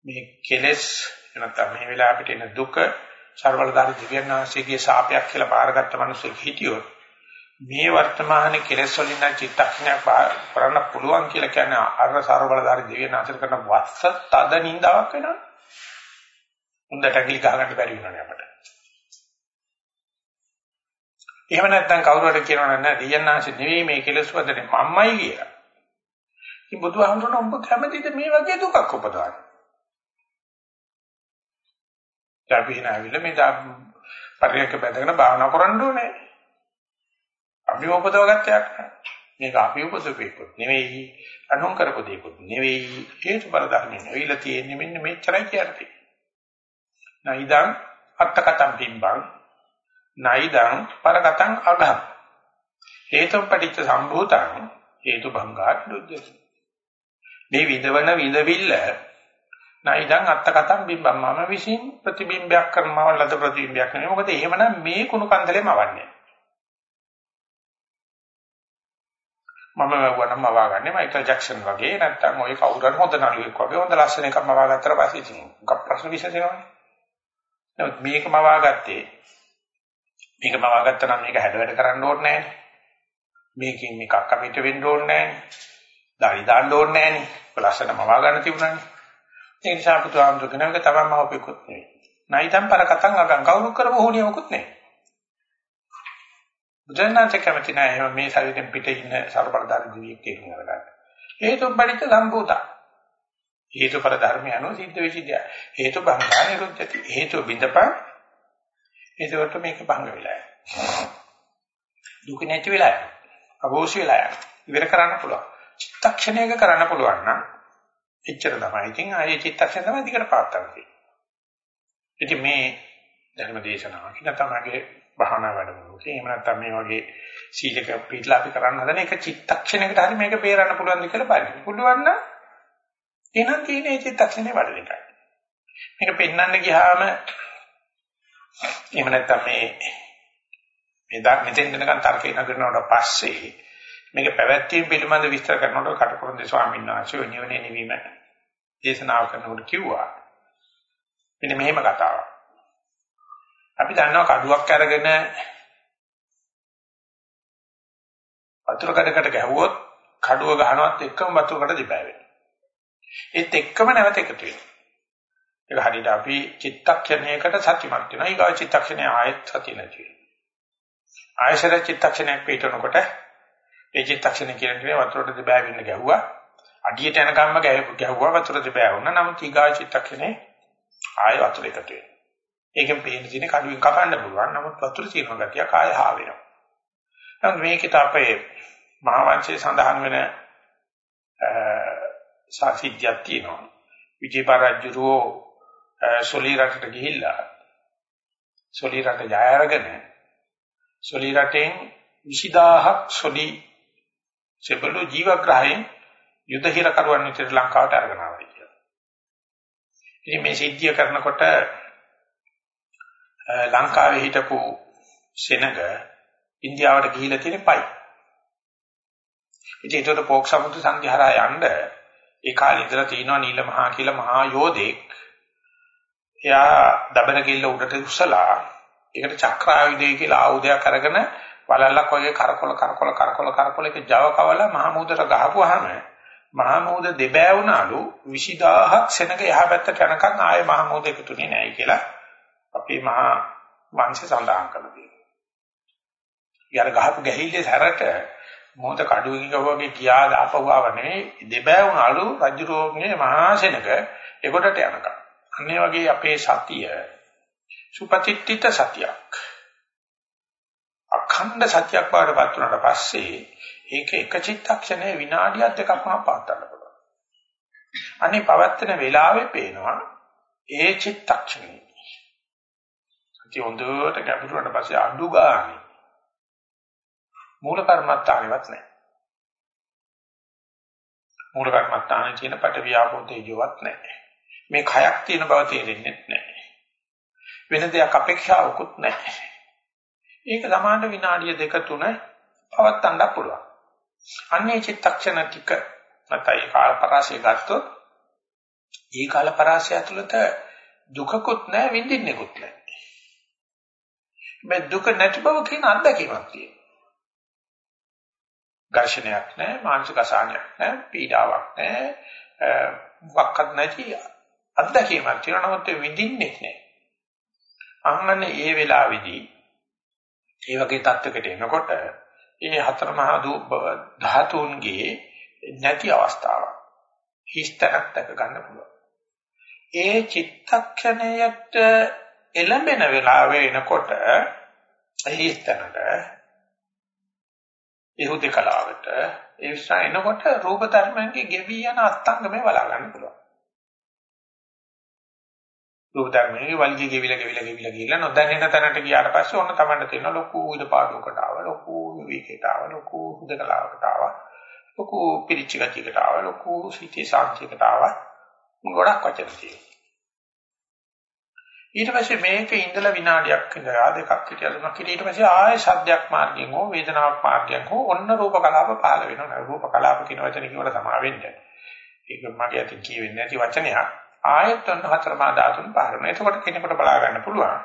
මේ කෙලස් නැත්නම් මේ වෙලාව අපිට එන දුක ਸਰවලදාරි දිව්‍යන් වහන්සේගේ ශාපයක් කියලා බාරගත්ත මිනිස්සෙක් හිටියොත් මේ වර්තමාන කෙලෙස් වලින් නම් චිත්තක්ෂණයක් කරන්න පුළුවන් කියලා කියන්නේ අර ਸਰවලදාරි දිව්‍යන් වහන්සේ කරන වස්ස තද නින්දාවක් වෙනවා. හොඳට ඇඟිලි ගහගන්න බැරි වෙනවනේ අපට. එහෙම නැත්නම් කවුරු හරි කියනවනම් නෑ දිව්‍යන් වහන්සේ නෙවෙයි මේ කෙලෙස් වදනේ මම්මයි කියලා. ඉතින් බුදුහාමුදුරනේ ඔබ කැමතිද මේ වගේ දුකක් උපදවන්නේ? අපි එන ඇවිල්ලා මේ පරියක බැඳගෙන භාවනා කරන්න ඕනේ. අපි උපදව ගත්තයක් මේක අපි උපදවෙකුත් නෙවෙයි අනුන් කරපු දෙයක්වත් නෙවෙයි හේතුඵල ධර්මයෙන් වෙයිලා තියෙන්නේ මෙන්න මෙච්චරයි කියන්නේ. නයිදං අත්තකතම් බිම්බං නයිදං පරකතං අගම් හේතුම් පටිච්ච සම්භූතං හේතු භංගාට දුද්දති. මේ විදවන විදවිල්ල නයිදං අත්තකතම් බිම්බං මම විසින් ප්‍රතිබිම්බයක් කරනවා ලද ප්‍රතිබිම්බයක් නෙවෙයි මොකද එහෙමනම් මේ කුණු කන්දලෙම අවන්නේ. මම වුණාම මවාගන්නේ මයිකල් ජැක්සන් වගේ නැත්නම් ඔය කවුරු හරි හොඳ නළුවෙක් වගේ හොඳ ලස්සන එකක් මවාගත්තට පස්සේ ඉතින් මොකක් ප්‍රශ්න විශේෂනවනේ. නමුත් මේක මවාගත්තේ මේක මවාගත්තා නම් මේක හැඩවැඩ කරන්න ඕනේ නැහැ. මේකෙන් මේකක් අපිට වෙන්න ඕනේ නැහැ. දාඩි දාන්න ඕනේ නැහැ නේ. ලස්සන මවා ගන්න තිබුණානේ. ඒ නිසා පුතුආම්දුකනක තමයි මවපෙකුත් නෙවෙයි. නයිතම් පර කතං අගං කවුරු කරපු හොනියමකුත් නෙවෙයි. බුදුරජාණන් කැමති නැහැ මේ ශරීරයෙන් පිට ඉන්න සර්වබලධාරී දිවියෙක් තේරුම් අරගන්න. හේතු පරිච්ඡ සම්භූතා. හේතුඵල ධර්මය අනුව සිද්ධ වෙච්ච දේ. හේතු බංගා නිරුද්ධති. හේතු බින්දපන්. ඒකට මේක භංග වෙලා යනවා. දුක නැති වෙලා යනවා. අවශ්‍ය වෙලා යනවා. ඉවර කරන්න පුළුවන්. චිත්තක්ෂණයක කරන්න පුළුවන් නම් එච්චර තමයි. ඉතින් ආයේ චිත්තක්ෂණ තමයි දිගට පාත් ගන්න ඉතින් මේ ධර්ම දේශනාව කියන තමගේ භාවනා වැඩමුළුවක එහෙම නැත්නම් මේ වගේ සීලක පිටලා අපි කරන්න හදන එක චිත්තක්ෂණයකට හරි මේක බේරන්න පුළුවන්ද කියලා බලන්න. පුළුවන් නම් එහෙනම් තියෙන ඒ චිත්තක්ෂණේ වඩන එකයි. මේක පෙන්වන්න ගියාම එහෙම නැත්නම් මේ මේ දා මෙතෙන් දෙනකන් තර්කේ නගරනවට පස්සේ මේක පැවැත්වීම පිළිබඳ විස්තර කරනකොට කටුකුරුන්දේ ස්වාමීන් වහන්සේ නිවනේ නිවීම දේශනාව කරනකොට කිව්වා. මෙන්න මෙහෙම කතාවක්. අපි දන්නවා කඩුවක් අරගෙන වතුර කඩකට ගැහුවොත් කඩුව ගහනවත් එක්කම වතුරකට දිබෑ වෙනවා. ඒත් එක්කම නැවත එකතු වෙනවා. ඒක හරියට අපි චිත්තක්ෂණයකට සත්‍යමත් වෙනවා. ඊගා චිත්තක්ෂණය ආයෙත් සතිය නැති වෙනවා. ආයශර චිත්තක්ෂණයක් පිටනකොට ඒ චිත්තක්ෂණය කියන්නේ වතුරට දිබෑ වෙන්න ගැහුවා. අඩියට යනකම්ම ගැහුවා වතුර දිබෑ වුණා. නමුත් ඊගා චිත්තක්ෂණේ ආයෙ වතුර එකතු වෙනවා. ඒකෙන් පේන තියෙන කඩුවෙන් කපන්න පුළුවන්. නමුත් වතුර තියෙන ගතිය කාය හා වෙනවා. නමුත් මේකේ අපේ මහා වංශයේ සඳහන් වෙන සාසිද්ධියක් තියෙනවා. විජේපරජුරෝ සොලි රටට ගිහිල්ලා සොලි රට ජය අරගෙන සොලි රටෙන් 20000ක් සොලි සෙබළු ජීවග්‍රහයෙන් යුද හිර කරුවන් විතර ලංකාවට අරගෙන ආවා කියලා. ඉතින් මේ සිද්ධිය කරනකොට ලංකාවේ හිටපු සෙනග ඉන්දියාවට ගිහිලා තියෙන පයි. ඉතින් ඒකට පොක් සමුද්‍ර සංඝහරා යන්න ඒ කාලේ ඉඳලා තියෙනවා නීල මහා කියලා මහා යෝධෙක්. එයා දබන කිල්ල උඩට උස්සලා ඒකට චක්‍රායුධය කියලා ආයුධයක් අරගෙන වලල්ලක් වගේ කරකොල කරකොල කරකොල කරකොල එක Java කවලා මහා මුහුදට ගහපුවාම මහා මුහුද දෙබෑ වුණාලු 20000ක් සෙනග එහා පැත්තට යනකම් ආයේ මහා මුහුද එකතුනේ නැහැ කියලා අපේ මහා වංශය සඳහන් කරලා තියෙනවා. ඊයර ගහපු ගැහිල්ලේ සැරට මොහොත කඩුවකින් ගවගේ කියා දාපුවාව නෙවෙයි දෙබෑ වුණාලු රජුරෝගේ මහා සෙනග ඒකොටට යනකම්. අන්නේ වගේ අපේ සතිය සුපතිට්ඨිත සතියක්. අඛණ්ඩ සත්‍යයක් බවටපත් වුණාට පස්සේ ඒක එක චිත්තක්ෂණයේ විනාඩියක් දෙකක්ම පාත්තන්න පුළුවන්. අනේ පවත්තන වෙලාවේ පේනවා ඒ චිත්තක්ෂණේ ඉතින් හොඳට ගැඹුරට පස්සේ අඩු ගානේ මූල කර්මත්තානෙවත් නැහැ. මූල කර්මත්තානේ තියෙන පට වියාපෝ තේජවත් නැහැ. මේ khයක් තියෙන බව තේරෙන්නේ නැහැ. වෙන දෙයක් අපේක්ෂාවකුත් නැහැ. ඒක සමාන විනාඩිය දෙක තුන පවත්තන්න පුළුවන්. අන්නේ චිත්තක්ෂණ ටික නැත්නම් කාලපරාසය ගත්තොත් ඒ කාලපරාසය ඇතුළත දුකකුත් නැහැ විඳින්නෙකුත් නැහැ. මේ දුක නැති බව කියන අත්දැකීමක් තියෙනවා. ඝර්ෂණයක් නැහැ, මානසික අසහනයක් නැහැ, පීඩාවක් නැහැ, වක්කත් නැති අත්දැකීමක් තියෙනවා. නමුත් විඳින්නේ නැහැ. අන්නනේ ඒ වෙලාවේදී ඒ වගේ තත්වයකට එනකොට ඒ හතර මහා ධාතුන්ගේ නැති අවස්ථාවක් හිස්තනක් දක ගන්න පුළුවන්. ඒ චිත්තක්ෂණයට එළඹෙන වෙලාව එනකොට හිස්තැනට ඒ හුදකලාවට ඒ විශ්වා එනකොට රූප ධර්මයන්ගේ ගෙවි යන අත්ංගමේ බලා ගන්න පුළුවන්. රූප ධර්මයේ වල්ගි ගෙවිලා ගෙවිලා ගෙවිලා ගිහිල්ලා නොදැනෙන තැනට ගියාට පස්සේ ඔන්න තමන්ට තියෙන ලොකු ඉද පාඩුවකට ආව ලොකු විවේකයට ආව ලොකු හුදකලාවකට ආව ලොකු පිරිච්ච ගතියකට ආව ලොකු සිටි සාන්තියකට ආව. ගොඩක් වචන තියෙනවා. ඊට පස්සේ මේක ඉඳලා විනාඩියක් ඉඳලා දෙකක් හිටියලා තුනක් ඊට පස්සේ ආයෙ සද්දයක් මාර්ගයෙන් හෝ වේදනාවක් මාර්ගයෙන් හෝ ඔන්න රූප කලාප පහළ වෙනවා. රූප කලාප කියන වචනේ කියවල සමා වෙන්නේ. ඒක මගේ අතින් කියවෙන්නේ නැති වචනයක්. ආයෙත් ඔන්න හතරමා ධාතුන් පාරන එතකොට කෙනෙකුට බලා ගන්න පුළුවන්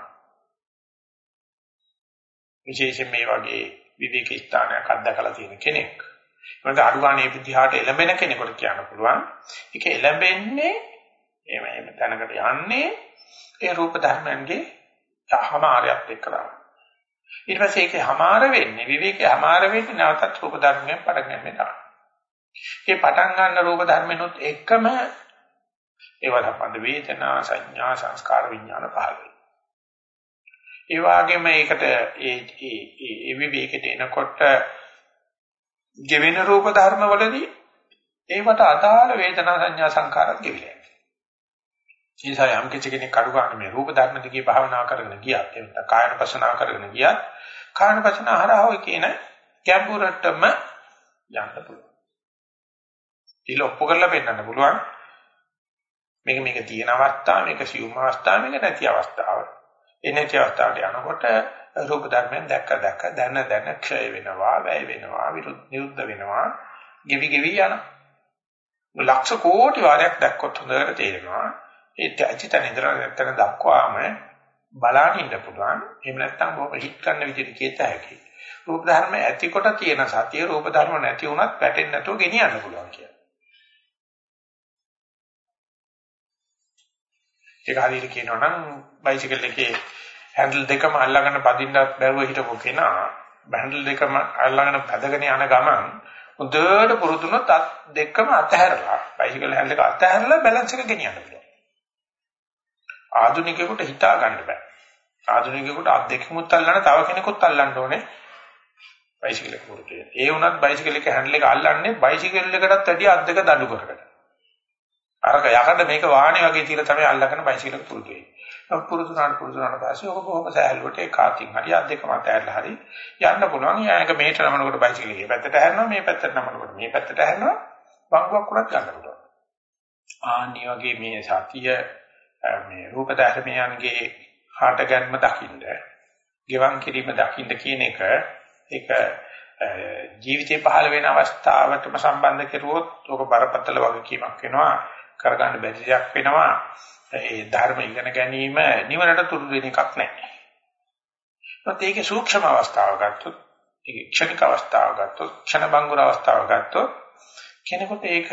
විශේෂයෙන් මේ වගේ විවේක ස්ථානයක් අත්දකලා තියෙන කෙනෙක් මොකද අඩුගානේ විදිහට එළඹෙන කෙනෙකුට කියන්න පුළුවන් ඒක එළඹෙන්නේ එහෙම එහෙම තැනකට යන්නේ ඒ රූප ධර්මයන්ගේ හමාරයක් එක්කලා. ඊට පස්සේ ඒකේ හමාර වෙන්නේ විවේකේ හමාර වෙන්නේ නැවතත් රූප ධර්මයෙන් පටන් ගන්න තමයි. ඒ පටන් ගන්න රූප ධර්මෙනුත් එකම ඒව සම්බන්ධ වේදනා සංඥා සංස්කාර විඥාන පහළ වෙනවා. ඒ වගේම ඒකට ඒ ඒ ඒ විවේකයට එනකොට ගෙවෙන රූප ධර්ම වලදී ඒවට අදාළ වේදනා සංඥා සංකාරත් ගෙවිලා නිසා යම් කිසි කෙනෙක් අඩු ගන්න මේ රූප ධර්ම දිගේ භාවනා කරගෙන ගියත් එහෙම නැත්නම් කායන පසනාව කරගෙන ගියත් කායන පසනාව හරහා ඔය කියන ගැඹුරටම යන්න පුළුවන්. ඊළ ඔප්පු කරලා පෙන්නන්න පුළුවන්. මේක මේක තියෙන අවස්ථාව, මේක සියුම් අවස්ථාව, මේක නැති අවස්ථාව. ඒ නැති අවස්ථාවට යනකොට රූප ධර්මයන් දැක්ක දැක්ක දැන දැන ක්ෂය වෙනවා, වැය වෙනවා, විරුද්ධ නිරුද්ධ වෙනවා, ගෙවි ගෙවි යනවා. ලක්ෂ කෝටි වාරයක් දැක්කොත් හොඳට තේරෙනවා ඒ ඇචිතන ඉඳලා නැත්තන දක්වාම බලන්න ඉන්න පුළුවන්. එහෙම නැත්නම් ඔබ හිත ගන්න විදිහට කියත හැකි. රූප ධර්ම ඇති කොට තියෙන සතිය රූප ධර්ම නැති වුණත් වැටෙන්නේ නැතුව ගෙනියන්න පුළුවන් කියලා. ඒක හරියට කියනවා නම් බයිසිකල් එකේ හැන්ඩල් දෙකම අල්ලගෙන පදින්නත් බැරුව හිටපු කෙනා හැන්ඩල් දෙකම අල්ලගෙන පැදගෙන යන ගමන් හොඳට පුරුදුනොත් අත් දෙකම අතහැරලා බයිසිකල් හැන්ඩල් එක අතහැරලා බැලන්ස් එක ගෙනියන්න පුළුවන්. ආධුනිකයෙකුට හිතා ගන්න බෑ. ආධුනිකයෙකුට අත් දෙකමුත් අල්ලන්න තව කෙනෙකුත් අල්ලන්න ඕනේ. බයිසිකල් එක පුරුදු වෙන. ඒ වුණත් බයිසිකල් එක හැන්ඩල් එක අල්ලන්නේ බයිසිකල් එකටත් වැඩිය අත් දෙක දඬු කරකට. අරක යකඩ මේක වාහනේ වගේ තියලා තමයි අල්ලගෙන බයිසිකල් එක පුරුදු වෙන්නේ. පුරුදු වුණාට පුරුදු වුණාට පස්සේ ඔක බොහොම සෑහලුවට ඒ කාතින් හරි අත් දෙක මත ඇරලා හරි යන්න පුළුවන්. යායක මෙහෙට නමනකොට බයිසිකල් එකේ පැත්තට හැරෙනවා මේ පැත්තට නමනකොට මේ පැත්තට හැරෙනවා. වංගුවක් උනත් ගන්න පුළුවන්. ආනි වගේ මේ සතිය මේ රූප ධර්මයන්ගේ හට ගැනීම දකින්න, ගෙවන් කිරීම දකින්න කියන එක ඒක ජීවිතේ පහළ වෙන අවස්ථාවටම සම්බන්ධ කෙරුවොත් ඔක බරපතල වගකීමක් වෙනවා කරගන්න බැරි දෙයක් වෙනවා ඒ ධර්ම ඉගෙන ගැනීම නිවනට තුරු වෙන එකක් නැහැ. ඒත් ඒකේ සූක්ෂම අවස්ථාව ගත්තොත් ඒකේ ක්ෂණික අවස්ථාව ගත්තොත් ක්ෂණ බංගුර අවස්ථාව ගත්තොත් කෙනෙකුට ඒක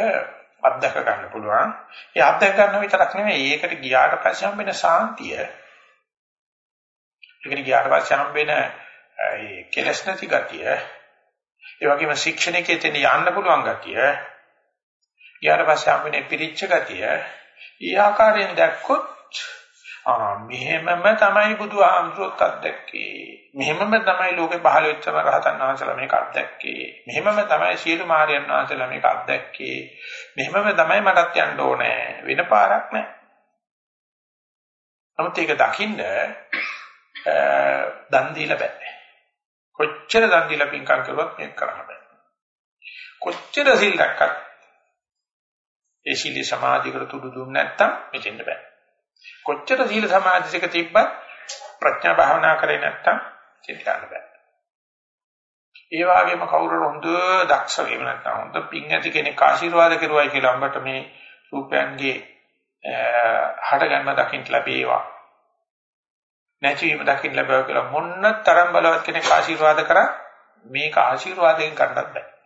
අත්දක ගන්න පුළුවන්. ඒ අත්දක ගන්න විතරක් නෙමෙයි ඒකට ගියාට පස්සේ හම්බෙන සාන්තිය. ඒකට ගියාට පස්සේ හම්බෙන ඒ කෙලස් නැති ගතිය. ඒ වගේම ශික්ෂණයේ තෙන යන්න පුළුවන් ගතිය. ගියාට පස්සේ හම්බෙන පිරිච්ච ගතිය. ඊ ආකාරයෙන් දැක්කොත් ආ මෙහෙමම තමයි බුදුහාමුදුරුවෝත් අත්දැක්කේ. මෙහෙමම තමයි ලෝකේ පහළ වෙච්චම රහතන් වහන්සේලා මේක අත්දැක්කේ. මෙහෙමම තමයි සියලු මාර්යයන් වහන්සේලා මේක අත්දැක්කේ. මෙහෙමම තමයි මටත් යන්න ඕනේ. වෙන පාරක් නැහැ. නමුත් ඒක දකින්න දන් දීලා බෑ. කොච්චර දන් දීලා පින්කම් කරුවත් මේක කරන්න බෑ. කොච්චර සිල් දැක්කත් ඒ සීල සමාධියකට තුඩු දුන්නේ නැත්තම් මෙතෙන්ද බෑ. කොච්චර සීල සමාධිසික තිබ්බත් ප්‍රඥා භාවනා කරේ නැත්තම් සිතන්න බෑ. ඒ වගේම කවුරු හොඳ දක්ෂ වෙම නැත්නම් හොඳ පිං ඇති කෙනෙක් ආශිර්වාද කරුවයි කියලා අම්බට මේ රූපයන්ගේ හට ගන්න දකින්න ලැබේවා. නැතිවීම දකින්න ලැබෙවා කියලා මොන්න තරම් බලවත් කෙනෙක් ආශිර්වාද කරා මේක ආශිර්වාදයෙන් ගන්නත් බෑ.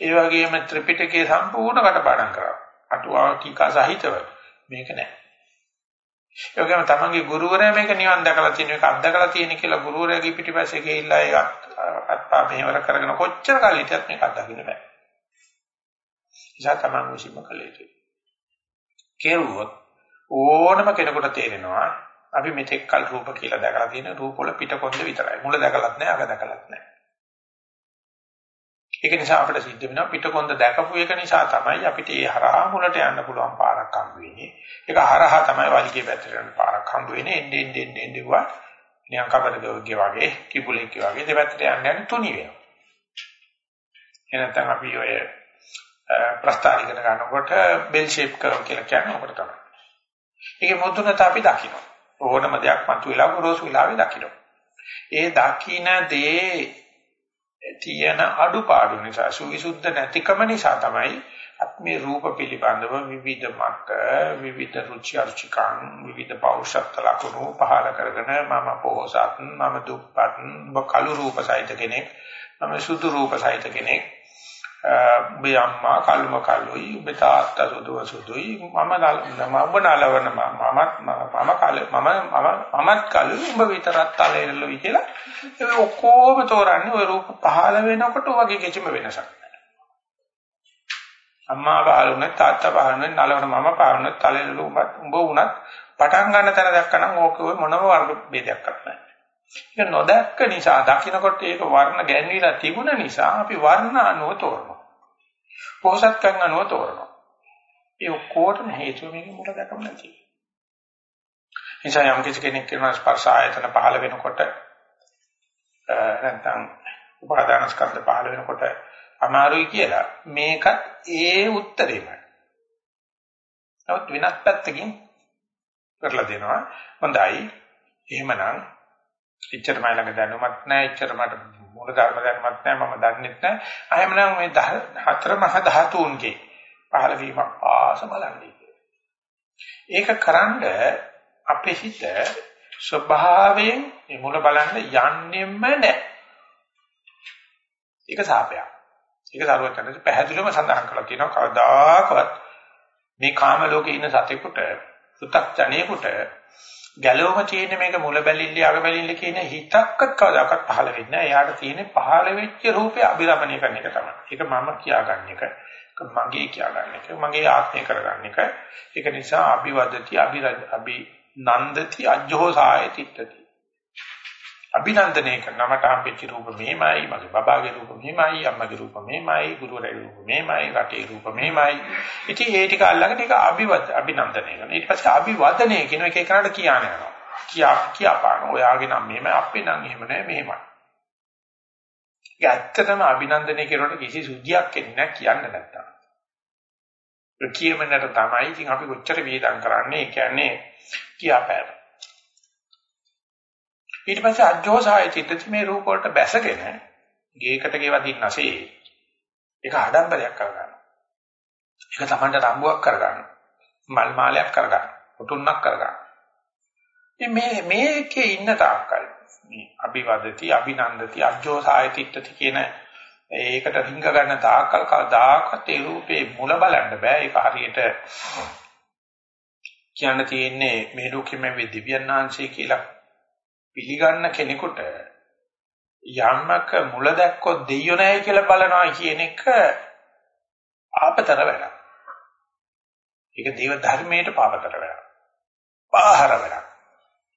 ඒ වගේම ත්‍රිපිටකයේ සම්පූර්ණ කටපාඩම් කරා. අටුවා ටීකා සහිතව මේක නෑ. ඒ වගේම තමන්ගේ ගුරුවරයා මේක නිවන් දැකලා තියෙන එක අත්දකලා තියෙන කියලා ගුරුවරයාගේ පිටිපස්සේ ගිහිල්ලා ඒක අත්පා මෙහෙවර කරගෙන කොච්චර කාලෙ හිටියත් මේක අත්දකින්න බෑ. ඉතින් තමන් විසින්ම කළ යුතුයි. කෙරුවොත් ඕනම කෙනෙකුට තේරෙනවා අපි මෙතෙක් කල් රූප කියලා දැකලා තියෙන රූප වල පිටකොන්ද විතරයි. මුල දැකලත් නෑ අග දැකලත් නෑ. ඒක නිසා අපිට සිද්ධ වෙනවා පිටකොන්ද දැකපු එක නිසා තමයි අපිට ඒ හරහා මුලට යන්න පුළුවන් පාරක් හම්බ වෙන්නේ. ඒක හරහා තමයි වලිගේ පැත්තට යන පාරක් හම්බ වෙන්නේ. එන්නේ එන්නේ එන්නේ එන්නේ නියම් කබරදෝගේ වගේ කිඹුලෙක් වගේ දෙපැත්තට යන්න යන තුනි වෙනවා. එනතන අපි ඔය ප්‍රස්තාර ඉගෙන ගන්නකොට බෙල් ෂේප් කර්ව් කියලා කියන්නේ ඔකට තමයි. ඒකේ මුදුනට අපි දකින්න. ඕනම දෙයක් මතුවලා ගොරෝසු වෙලාවේ දකින්න. ඒ දකින්න දේ තියෙන අඩුපාඩු නිසා සුවිසුද්ධ නැතිකම නිසා තමයි මේ රූප පිළිබඳව විවිධ මත විවිධ රුචි අරුචිකං විවිධ පෞෂත්ව ලක්ෂණ පහල කරගෙන මම පොහසත් මම දුප්පත් ඔබ කළු රූප සහිත කෙනෙක් මම සුදු රූප සහිත කෙනෙක් උඹේ අම්මා කල්ම කල්ලොයි උඹේ තාත්තා සුදුව සුදුයි. මම නලම උඹ නලවන මමත් මම කල මම මම මමත් කල් උඹ විතරක් තලෙල්ලොයි කියලා. ඒ ඔක්කොම තෝරන්නේ ওই රූප පහළ වෙනකොට වගේ කිසිම වෙනසක් අම්මා පහළුනේ තාත්තා පහළුනේ නලවන මම පහළුනේ තලෙල්ලු උඹ උඹ උනත් පටන් ගන්න තැන දැක්කනම් ඕකේ මොනම වර්ග ભેදයක්වත් නැහැ. ඒක නොදැක්ක නිසා දකින්නකොට ඒක වර්ණ ගැන්විලා තිබුණ නිසා අපි වර්ණ අනුව තෝරනවා. පොහසත්කම් අනුව තෝරනවා. ඒ ඔක්කොටම හේතුව මේක මුල දැකම නැති. නිසා යම් කිසි කෙනෙක් කරන ස්පර්ශ ආයතන පහළ වෙනකොට නැත්නම් උපාදාන ස්කන්ධ පහළ වෙනකොට අමාරුයි කියලා මේකත් ඒ උත්තරේමයි. නමුත් වෙනස් පැත්තකින් කරලා දෙනවා. හොඳයි. එහෙමනම් එච්චරමයි ළඟ දැනුමක් නැහැ. එච්චර මට මූල ධර්ම දැනුමක් නැහැ. මම දන්නෙත් නැහැ. අයමනම් මේ හතර මහ ධාතුන්ගේ පහළ වීම ආස බලන්නේ. ඒක කරන්ඩ අපේ හිත ස්වභාවයෙන් මේ මුල බලන්න යන්නෙම නැහැ. ඒක සාපයක්. ඒක සරුවචනසේ පැහැදිලිවම සඳහන් කරලා තියෙනවා කවදාකවත් මේ කාම ලෝකේ ඉන්න සතෙකුට පු탁ජනේකට ගැලවම තියෙන මේක මුල බැලිල්ල අග බැලිල්ල කියන හිතක්වත් කවදාකවත් පහළ වෙන්නේ නැහැ. එයාට තියෙන්නේ පහළ වෙච්ච රූපේ අභිරමණය කරන එක තමයි. ඒක මම කියාගන්න එක. මගේ කියාගන්න එක. මගේ ආත්මය කරගන්න එක. ඒක නිසා අභිවදති අභිරජ අභි නන්දති අජ්ජෝසාය තිට්ඨති. අභිනන්දනය කරනවා මට හම්බෙච්ච රූප මෙහෙමයි මගේ බබාගේ රූප මෙහෙමයි අම්මගේ රූප මෙහෙමයි ගුරුවරයාගේ රූප මෙහෙමයි රටේ රූප මෙහෙමයි ඉතින් ඒ ටික අල්ලගෙන ඒක අභිවද අභිනන්දනය කරනවා. ඊට පස්සේ අභිවදනය කියන එක එකනට කියන යනවා. කියා කියාපාන. ඔයාගේ නම් මෙහෙමයි අපේ නම් එහෙම නෑ මෙහෙමයි. ඒක ඇත්තටම අභිනන්දනය කරනකොට කිසි සුද්ධියක් එන්නේ නැහැ කියන්න නැත්තම්. කියමනට තමයි ඉතින් අපි කොච්චර වේදම් කරන්නේ? ඒ කියන්නේ කියාපෑම. ඊට පස්සේ අජෝසාය චිත්තති මේ රූප වලට බැසගෙන ගේකට ගෙවදින් නැසේ ඒක ආඩම්බරයක් කරගන්න. ඒක තමන්ට රම්බුවක් කරගන්න. මල් මාලයක් කරගන්න. උතුන්නක් කරගන්න. මේ මේකේ ඉන්න තාක්කල් මේ අභිවදති අභිනන්දති අජෝසාය චිත්තති කියන ඒකට රිංග ගන්න තාක්කල් කවදාකවත් ඒ රූපේ මුල බලන්න බෑ. ඒක හරියට කියන්න තියෙන්නේ මේ ලෝකෙම මේ දිව්‍යඥාන්සේ කියලා පිළිගන්න කෙනෙකුට යම්මක මුල දැක්කොත් දෙයියෝ නැහැ කියලා බලනවා කියන එක ආපතර වැඩක්. ඒක දේව ධර්මයට පාපතර වැඩක්. පාහර වැඩක්.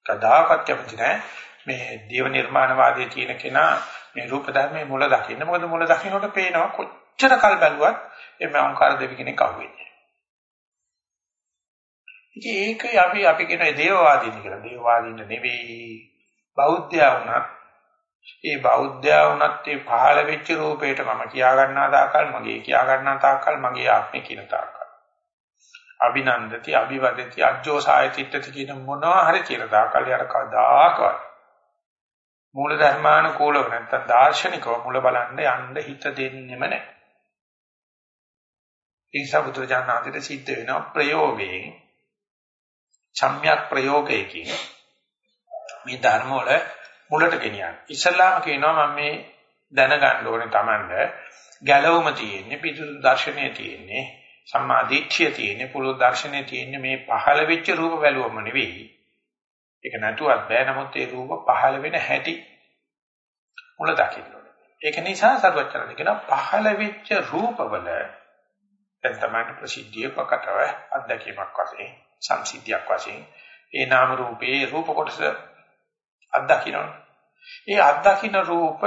කදාකත් කැමති නැහැ මේ දේව නිර්මාණවාදයේ තියෙන කෙනා මේ රූප ධර්මයේ මුල දකින්න. මොකද මුල දකින්නට පේනවා කොච්චර කල් බැලුවත් එමේ අංකාර දෙවි කෙනෙක් අහුවෙන්නේ. ඉතින් ඒක අපි අපි කියන දේවවාදීන් කියලා. දේවවාදීන් නෙවෙයි බෞද්ධයා වුණත් ඒ බෞද්ධයා වුණත් ඒ පහළ වෙච්ච රූපේට මම කියා ගන්නා තාකල් මගේ කියා ගන්නා තාකල් මගේ ආත්මේ කියන තාකල්. අභිනන්දති අභිවදති අජ්ජෝසායතිත්‍ත්‍ති කියන මොනවා හරි කියන තාකල් යාර කදාකවත් මූල ධර්මානුකූලව නැත්නම් දාර්ශනිකව මුල බලන්න යන්න හිත දෙන්නෙම නැහැ. ඒ සබුදුරජාණන්ට සිද්ධ වෙන ප්‍රයෝගයෙන් සම්‍යක් ප්‍රයෝගයකින් මේ ධර්ම වල මුලට ගෙනියන්න. ඉස්ලාම කියනවා මම මේ දැනගන්න ඕනේ Tamanda ගැලවුම තියෙන්නේ පිටුරු දර්ශනය තියෙන්නේ සම්මා දිට්ඨිය තියෙන්නේ පුරුදු දර්ශනය තියෙන්නේ මේ පහළ වෙච්ච රූප බැලුවම නෙවෙයි. ඒක නැතුවත් බෑ නමුත් ඒ රූප පහළ වෙන හැටි මුල දකින්න ඕනේ. ඒක නිසා සර්වචරණ කියන පහළ වෙච්ච රූපවල දැන් තමයි ප්‍රසිද්ධිය ප්‍රකටව අත්දැකීමක් වශයෙන් සංසිද්ධියක් වශයෙන් ඒ නාම රූපේ රූප කොටස අත්දකින්න. ඒ අත්දකින්න රූප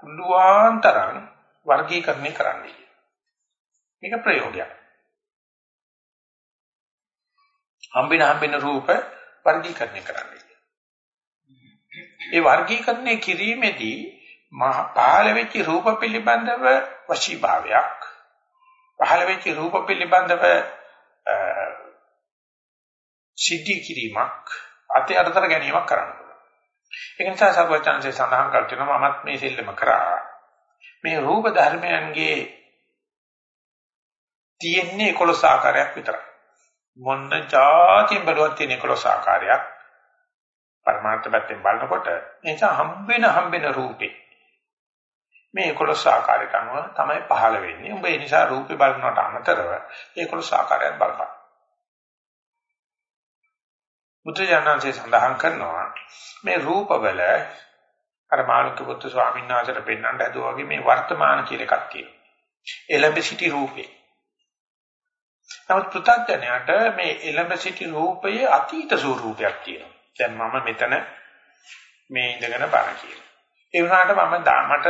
පුළුවන්තරම් වර්ගීකරණය කරන්නේ. මේක ප්‍රයෝගයක්. හම්බෙන හම්බෙන රූප වර්ගීකරණය කරන්නේ. ඒ වර්ගීකරණය කිරීමේදී පහළ වෙච්ච රූප පිළිබඳව වශීභාවයක් පහළ වෙච්ච රූප පිළිබඳව සිද්ධි කිරීමක් අතේ අතර ගැනීමක් කරන්න පුළුවන්. ඒක නිසා සර්වචන්සේ සඳහන් කර තිනවා මමත් මේ සෙල්ලම කරා. මේ රූප ධර්මයන්ගේ තියෙන්නේ 11 ආකාරයක් විතරයි. මොන්න જાතියෙන් බලවත් තියෙන 11 ආකාරයක්. පරමාර්ථ පැත්තෙන් බලනකොට නිසා හම්බෙන හම්බෙන රූපේ මේ 11 ආකාරයට අනුව තමයි පහළ වෙන්නේ. උඹ ඒ නිසා රූපේ බලනවට අමතරව ඒ 11 ආකාරයක් බලපන්. බුදුජානන්සේ සඳහන් කරනවා මේ රූපවල අර මාළුක්‍ය පුත්තු ස්වාමීන් වහන්සේට පෙන්වන්න හදුවා වගේ මේ වර්තමාන කියලා එකක් තියෙනවා. එළඹ සිටි රූපේ. නමුත් පුතඥයාට මේ එළඹ සිටි රූපයේ අතීත ස්වරූපයක් තියෙනවා. දැන් මම මෙතන මේ ඉඳගෙන බණ කියනවා. ඒ වුණාට මම මට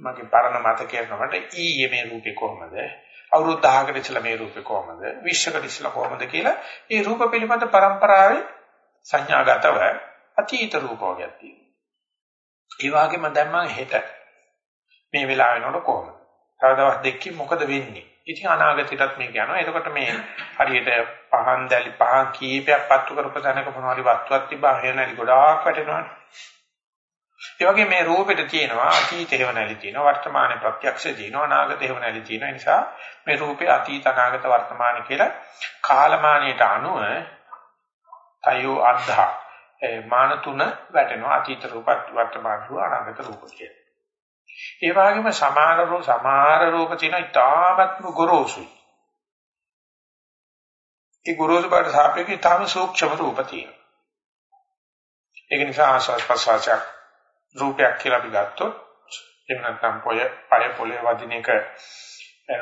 මගේ පරණ මතකයක් නමට ඊයේ මේ රූපේ කොහමද අවුරුදු 10කට ඉස්සලා මේ රූපේ කොහමද? 20කට ඉස්සලා කොහමද කියලා ඒ රූප පිළිබඳ પરම්පරාවේ සංඥාගතව අතීත රූප වර්ගයක් තියෙනවා. ඒ වගේම දැන් මම හෙට මේ වෙලාව වෙනකොට කොහමද? තව දවස් දෙකකින් මොකද වෙන්නේ? ඉතින් අනාගතයටත් මේක යනවා. එතකොට මේ හරියට පහන් දැලි පහන් කීපයක් පත්තු කරපු තැනක මොනවාරි වස්තුවක් තිබ්බා හේනලි ගොඩාක් වැටෙනවානේ. ඒ වගේ මේ රූපෙට තියෙනවා අතීත හේවණලි තියෙනවා වර්තමානයේ ප්‍රත්‍යක්ෂය තියෙනවා අනාගත හේවණලි තියෙනවා ඒ නිසා මේ රූපේ අතීත අනාගත වර්තමාන කියලා කාලමානයට අනුව තයෝ අද්ධා මාන තුන වැටෙනවා අතීත රූපත් වර්තමාන රූප අනාගත රූප කියලා. ඒ වගේම සමාන රූප සමාර රූප තියෙන ඉතාමත්ම ගොරෝසුයි. ඒ ගොරෝසු බවට සාපේක්ෂව ඉතාම සූක්ෂම රූප තියෙනවා. ඒක නිසා ආස්වාද ප්‍රසවාසයක් රූපයක් කියලා අපි ගත්තොත් එහෙම නැත්නම් පොය පය පොලේ වදින එක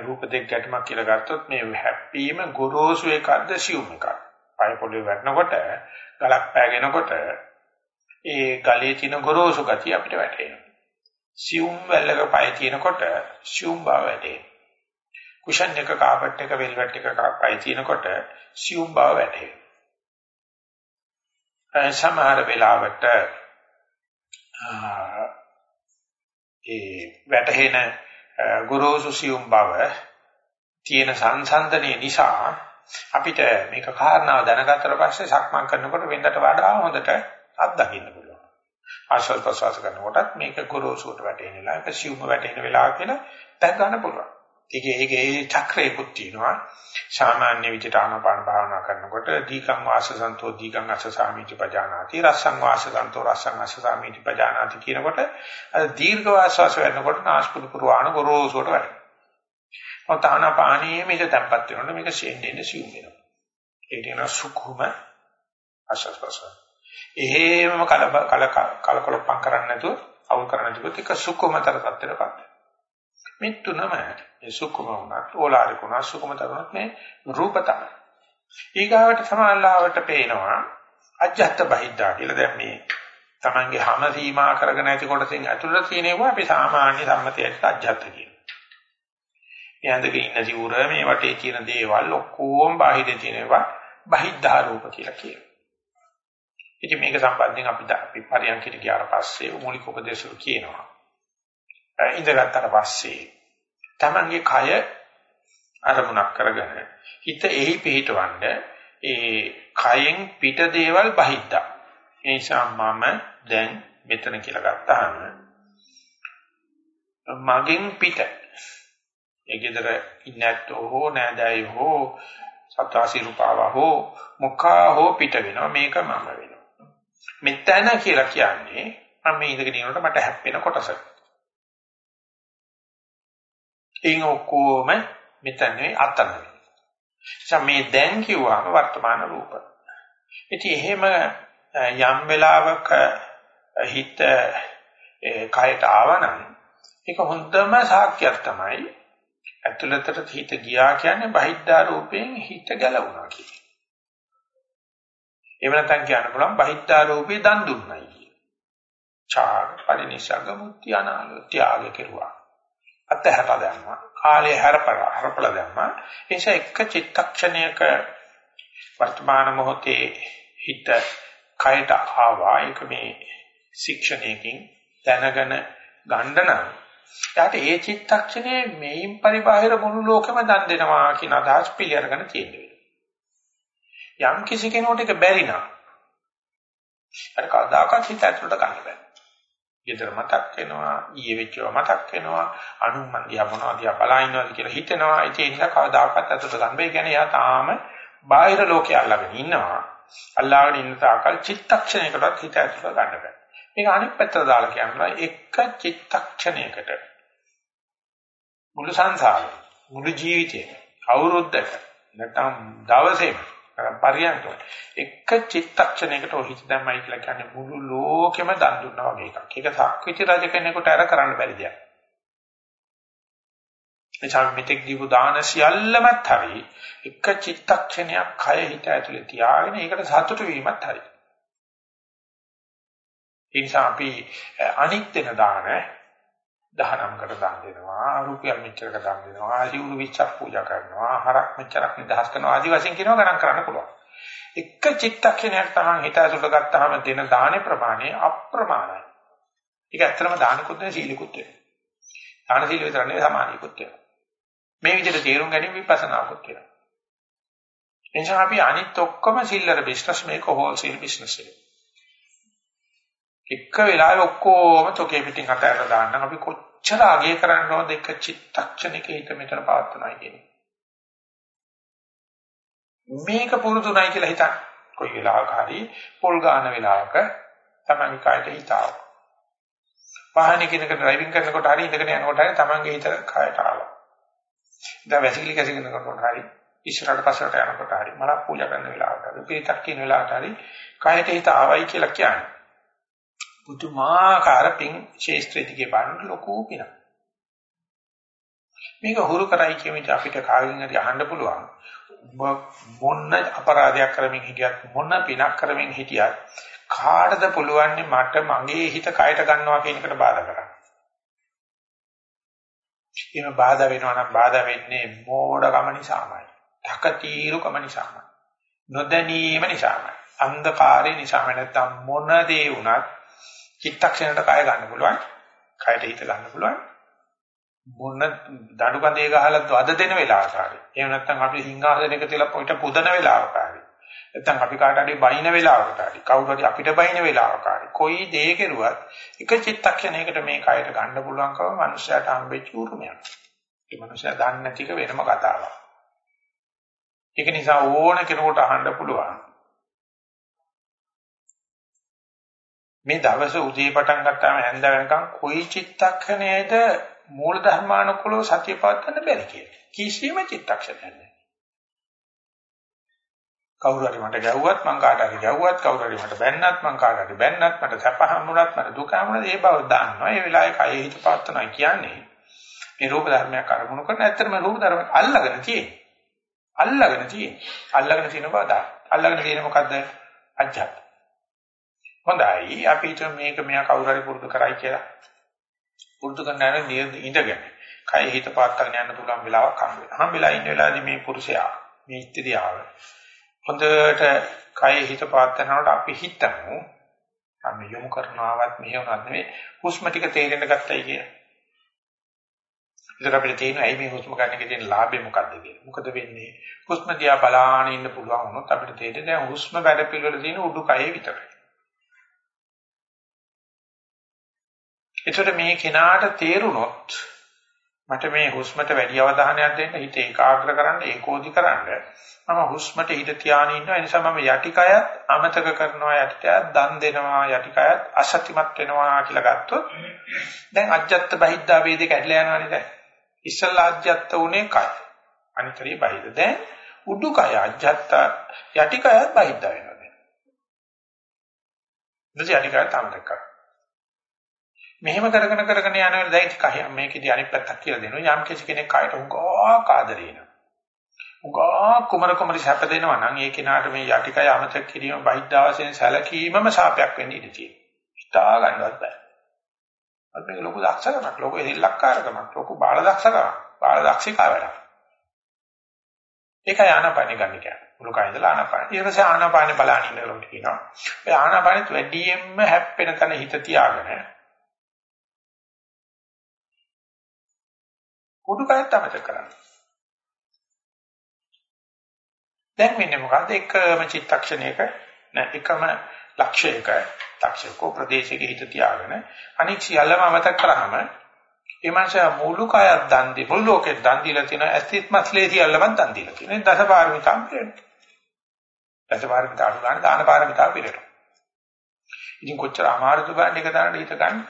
රූප දෙක ගැටමක් කියලා ගත්තොත් මේ හැප්පීම ගොරෝසු එකක්ද සියුම් එකක්ද පය පොලේ වැටෙනකොට ගලක් පෑගෙනකොට ඒ ගලේ තියෙන ගොරෝසු ගතිය අපිට වැටෙනවා සියුම් වැල්ලක පය තියෙනකොට සියුම් බව වැටෙනවා කුෂන් එක කාපට් එක වෙල්වෙට් එක පය තියෙනකොට සියුම් බව වැටෙනවා සමහර වෙලාවට ඒ වැටහෙන ගුරුසු සියුම් බව තියෙන සංසන්දනයේ නිසා අපිට මේක කාරණාව දැනගත්තට පස්සේ සක්මන් කරනකොට වෙනදට වඩා හොඳට අත්දකින්න පුළුවන්. ආශ්වාස ප්‍රශ්වාස කරනකොටත් මේක ගුරුසුට වැටෙනලා ඒක සියුම් වැටෙන වෙලාව කියලා දැක ගන්න පුළුවන්. ඒකේ ඒකේ චක්‍රයකුත් තියෙනවා. සාමාන්‍ය විදිහට ආනාපාන භාවනා කරනකොට දීකං වාස සන්තෝ දීකං අස්ස සාමිති පජානාති රසං වාස සන්තෝ රසං අස්ස සාමිති පජානාති කියනකොට අර දීර්ඝ වාසස් වෙනකොට නාස්පුඩු පුරවාණ ගොරෝසුවට වැටෙනවා. මොකද ආනාපානයේ මේක තැම්පත් වෙනකොට මේක ෂෙන්ඩෙන් සිව් වෙනවා. ඒක කියන සුඛුම ආශස් ප්‍රසන්න. එහෙමම කල කල කලකොලප්පම් කරන්නේ නැතුව අවුල් කරන්නේ නැතුව ඒක සුඛුමතර තත්ත්වයටපත් මේ තුනම මේ සුකුම වුණත් ඕලාරික වුණත් සුකුම තරුණත් මේ රූප තමයි. ඊගාවට සමාල්ලාවට පේනවා අජ්ජත් බහිද්දා කියලා දැන් මේ Tamange හැම සීමා කරගෙන ඇති කොටසින් ඇතුළත තියෙනවා අපි සාමාන්‍ය සම්මතයට අජ්ජත් කියනවා. මේ ඇඳගෙන ඉන්න සිවුර මේ වටේ තියෙන දේවල් ඔක්කොම බාහිර තියෙනවා බහිද්දා රූප කියලා කියනවා. ඉතින් මේක සම්බන්ධයෙන් අපි අපි පරියන්කිට ගියාට පස්සේ මූලික උපදේශවල කියනවා. ඉඳගත්තට පස්සේ තමන්ගේ කය අරමුණක් කරගෙන හිත එහි පිහිටවන්න ඒ කයෙන් පිට දේවල් බහිද්දා. ඒ නිසා මම දැන් මෙතන කියලා ගත්තාම මගෙන් පිට. ඒ ගෙදර ඉන්නැත්තෝ හෝ නෑදෑයෝ හෝ සත්වාසී රූපාව හෝ මුඛා හෝ පිට වෙනවා. මේක මම වෙනවා. මෙතන කියලා කියන්නේ මම මේ ඉඳගෙන ඉන්නකොට මට හැප්පෙන කොටසක් එයින් ඔක්කොම මෙතන නෙවෙයි අතන නෙවෙයි. මේ දැන් කිව්වම වර්තමාන රූප. ඉතින් එහෙම යම් වෙලාවක හිත කයට ආවනම් ඒක හොඳම සාක්ෂියක් තමයි ඇතුළතට හිත ගියා කියන්නේ බහිද්ධා රූපයෙන් හිත ගැලවුණා කියන්නේ. එහෙම නැත්නම් කියන්න පුළුවන් බහිද්ධා රූපේ දන් දුන්නයි කියන. චාර පරිනිසග්ග මුත්‍යානාලෝ ත්‍යාග කෙරුවා. අතහැරලා දැම්මා. කාලය හැරපලා හරපලා දැම්මා. ඒ නිසා එක චිත්තක්ෂණයක වර්තමාන මොහොතේ හිත කයට ආවා. ඒක මේ ශික්ෂණයකින් දැනගෙන ගන්න නම් එයාට ඒ චිත්තක්ෂණයේ මේන් පරිබාහිර මුළු ලෝකෙම දන් දෙනවා කියන අදහස් පිළිඅරගෙන තියෙනවා. යම් කිසි කෙනෙකුට ඒක බැරි නම් අර කවදාකවත් හිත ඇතුළට ගන්න බෑ. ඊතර මතක් වෙනවා, ඊයේ වෙච්චව මතක් වෙනවා, අනුන් දිහා මොනවද දිහා බලා ඉන්නවද කියලා හිතෙනවා. ඒ නිසා කවදාකවත් ඇතුළට ගන්න බෑ. කියන්නේ එයා තාම බාහිර ලෝකේ අල්ලගෙන ඉන්නවා. අල්ලාගෙන ඉන්න තාකල් චිත්තක්ෂණයකටවත් හිත ඇතුළට ගන්න බෑ. මේක අනිත් පැත්තට දාලා කියනවා එක චිත්තක්ෂණයකට මුළු සංසාරේ මුළු ජීවිතේ අවුරුද්දක නැත්නම් දවසේම පරියන්ක එක චිත්තක්ෂණයකට ඔය හිත දැම්මයි කියලා කියන්නේ මුළු ලෝකෙම දන් දුන්නා වගේ එකක්. ඒක සක්විති රජ කෙනෙකුට අර කරන්න බැරි දෙයක්. එචාම මෙතෙක් දීපු දාන සියල්ලමත් හරි එක චිත්තක්ෂණයක් කය හිත ඇතුලේ තියාගෙන ඒකට සතුටු වීමත් හරි. ඒ නිසා අපි අනිත් වෙන දාන දහනම්කට දාන දෙනවා රුපියල් මෙච්චරක දාන දෙනවා ආසිවුරු 20ක් පූජා කරනවා හරක් මෙච්චරක් නිදහස් කරනවා ආදි වශයෙන් කියනවා ගණන් කරන්න පුළුවන්. එක චිත්තක්ෂණයක් තමයි හිත ඇතුළට ගත්තාම දෙන දානේ ප්‍රමාණය අප්‍රමාණයි. ඒක ඇත්තටම දානකුත් නෙවෙයි සීලකුත් නෙවෙයි. දාන සීල විතර නෙවෙයි සමාධියකුත් නෙවෙයි. මේ විදිහට තේරුම් ගැනීම විපස්සනාකුත් වෙනවා එනිසා අපි අනිත් ඔක්කොම සිල්ලර බිස්නස් මේක හෝල්සේල් බිස්නස් එක. එක වෙලාවෙ ඔක්කොම තොකේ පිටින් අතහැරලා දාන්න අපි කොච්චර අගය කරන්න ඕනද එක චිත්තක්ෂණයක හිත මෙතන පවත්වනයි කියන්නේ. මේක පුරුදුණයි කියලා හිතන්න. කොයි වෙලාවක හරි පොල් ගන්න වෙලාවක තමයි කායට හිතාව. වාහනේ කෙනෙක් ඩ්‍රයිවිං කරනකොට හරි ඉඳගෙන යනකොට හරි තමන්ගේ හිත කායට ආවා. දැන් වැසිකිලි කැසිගෙන කරනකොට හරි ඉස්සරහට පස්සට යනකොට හරි මලක් පූජා කරන වෙලාවට හරි පිටක් කියන වෙලාවට හරි කායට හිත ආවයි කියලා කියන්නේ. පුදුමාකාර පිං ශේෂ්ත්‍රයේ බලන ලොකු පිනක්. මේක හුරු කරයි කියමිට අපිට කාගෙන් හරි අහන්න පුළුවන්. ඔබ මොන අපරාධයක් කරමින් හිටියත් මොන පිනක් කරමින් හිටියත් කාටද පුළුවන් මට මගේ හිත කයට ගන්නවා කියන එකට බාධා කරන්න. එහෙම බාධා වෙනවා නම් බාධා වෙන්නේ මෝඩකම නිසාමයි. ධකතිරුකම නිසාමයි. නොදැනීම නිසාමයි. අන්ධකාරය නිසාම නැත්තම් මොන දේ වුණත් චිත්තක්ෂණයට කය ගන්න පුළුවන්. කයට හිත ගන්න පුළුවන්. මොන දඩු කඳේ ගහලා වද දෙන වෙලාවක හරි. එහෙම නැත්නම් අපි සිංහාසනයක තියලා පොයිට පුදන වෙලාවක හරි. නැත්නම් අපි කාට හරි බයින වෙලාවකට හරි. කවුරු හරි අපිට බයින වෙලාවක හරි. කොයි දේ කෙරුවත් එක චිත්තක්ෂණයකට මේ කයට ගන්න පුළුවන්කම මනුෂ්‍යයාට හම්බෙච්ච උරුමයක්. ඒ මනුෂ්‍යයා දන්නේ නැතික වෙනම කතාවක්. ඒක නිසා ඕන කෙනෙකුට අහන්න පුළුවන්. මේ දවස උදේ පටන් ගත්තාම හැන්ද වෙනකන් කොයි චිත්තක්ෂණයේද මූල ධර්මානුකූලව සතිය පවත්වන්න බැරි කියලා. කිසිම චිත්තක්ෂණයක් නැහැ. කවුරු හරි මට ගැව්වත් මං කාට හරි ගැව්වත් කවුරු හරි මට බැන්නත් මං කාට හරි බැන්නත් මට සැප හම්බුනත් මට දුක හම්බුනත් ඒ බව දන්නවා. ඒ වෙලාවේ කයෙ හිත පවත්වනවා කියන්නේ මේ රූප ධර්මයක් අරමුණු කරන ඇත්තටම රූප ධර්මයක් අල්ලගෙන තියෙන්නේ. අල්ලගෙන තියෙන්නේ. අල්ලගෙන තියෙන බව දා. අල්ලගෙන තියෙන මොකද්ද? අජ්ජත්. හොඳයි අපි හිතමු මේක මෙයා කවුරු හරි පුරුදු කරයි කියලා. පුරුදු කරන ඉඳගෙන කය හිත පාත් කරගෙන යන්න පුළුවන් වෙලාවක් හම්බ වෙනවා. හම්බෙලා ඉන්න වෙලාවේදී මේ පුරුෂයා මේ ඉත්‍ත්‍යාව හොඳට කය හිත පාත් කරනකොට අපි හිතමු අපි යොමු කරනවත් මෙහෙවනත් නෙවෙයි හුස්ම ටික තේරෙන්න ගත්තයි කියලා. ඉතින් අපිට තේරෙනවා ඇයි මේ හුස්ම ගන්න එකේ තියෙන ලාභය මොකද්ද කියලා. මොකද වෙන්නේ? හුස්ම දිහා බලාගෙන ඉන්න පුළුවන් වුණොත් අපිට තේරෙන්නේ දැන් හුස්ම වැඩ පිළිවෙල තියෙන උඩුකයේ විතරයි. එතකොට මේ කෙනාට තේරුනොත් මට මේ හුස්මට වැඩි අවධානයක් දෙන්න හිත ඒකාග්‍ර කරන්න ඒකෝදි කරන්න. මම හුස්මට හිත තියාගෙන ඉන්නවා. ඒ නිසා මම යටිකයත් අමතක කරනවා යටිකයත් දන් දෙනවා යටිකයත් අසත්‍යමත් වෙනවා කියලා ගත්තොත් දැන් අජ්ජත් බහිද්දා වේදේ කැඩලා යනවානේ දැන්. ඉස්සල්ලා අජ්ජත් උනේ කය. අනිතරේ බහිද්ද? දැන් උඩුකය අජ්ජත් යටිකයත් බහිද්දා වෙනවා දැන්. ඉතින් යටිකයත් අමතක කරනවා. මෙහෙම කරගෙන කරගෙන යනකොට දැන් ටික මේකෙදි අනිත් පැත්තක් කියලා දෙනවා. යම් කිසි කෙනෙක් කයට උගා කාදරේන. උගා කුමර කුමරි සැප දෙනවා නම් ඒ කෙනාට මේ යටිකය අමතක කිරීම බහිද්ධාවසෙන් සැලකීමම සාපයක් වෙන්න ඉඩ තියෙනවා. හිතා ගන්නවත් බෑ. අත් මේක ලොකු දක්ෂකමක්, ලොකු හිල්ලක්කාරකමක්, ලොකු බාල දක්ෂකමක්, බාල දක්ෂිකා වැඩක්. ඒකයි ආනාපානෙ ගන්න කියන්නේ. මුළු කය ඉඳලා ආනාපානෙ. ඊට පස්සේ ආනාපානෙ බලන්න ඉන්නකොට කියනවා. ඒ ආනාපානෙත් වැඩියෙන්ම හැප්පෙන තැන හිත තියාගෙන කුඩු කයත් අමතක කරන්න. දැන් වෙන්නේ මොකද්ද? එකම චිත්තක්ෂණයක නැ එකම ලක්ෂයක ලක්ෂයක ප්‍රදේශයක හිත තියාගෙන අනික් සියල්ලම අමතක කරාම එමාශ මුළු කයත් දන් දී මුළු ලෝකෙත් දන් දීලා තියෙන ඇස්තිත් මස්ලේ සියල්ලම දන් දීලා තියෙන දසපාරමිතාම් පිළිවෙල. දසපාරමිතා අඩු ගන්න දාන පාරමිතා පිළිවෙල. ඉතින් කොච්චර අමාරුද ගන්න එක දාන්න හිත ගන්න.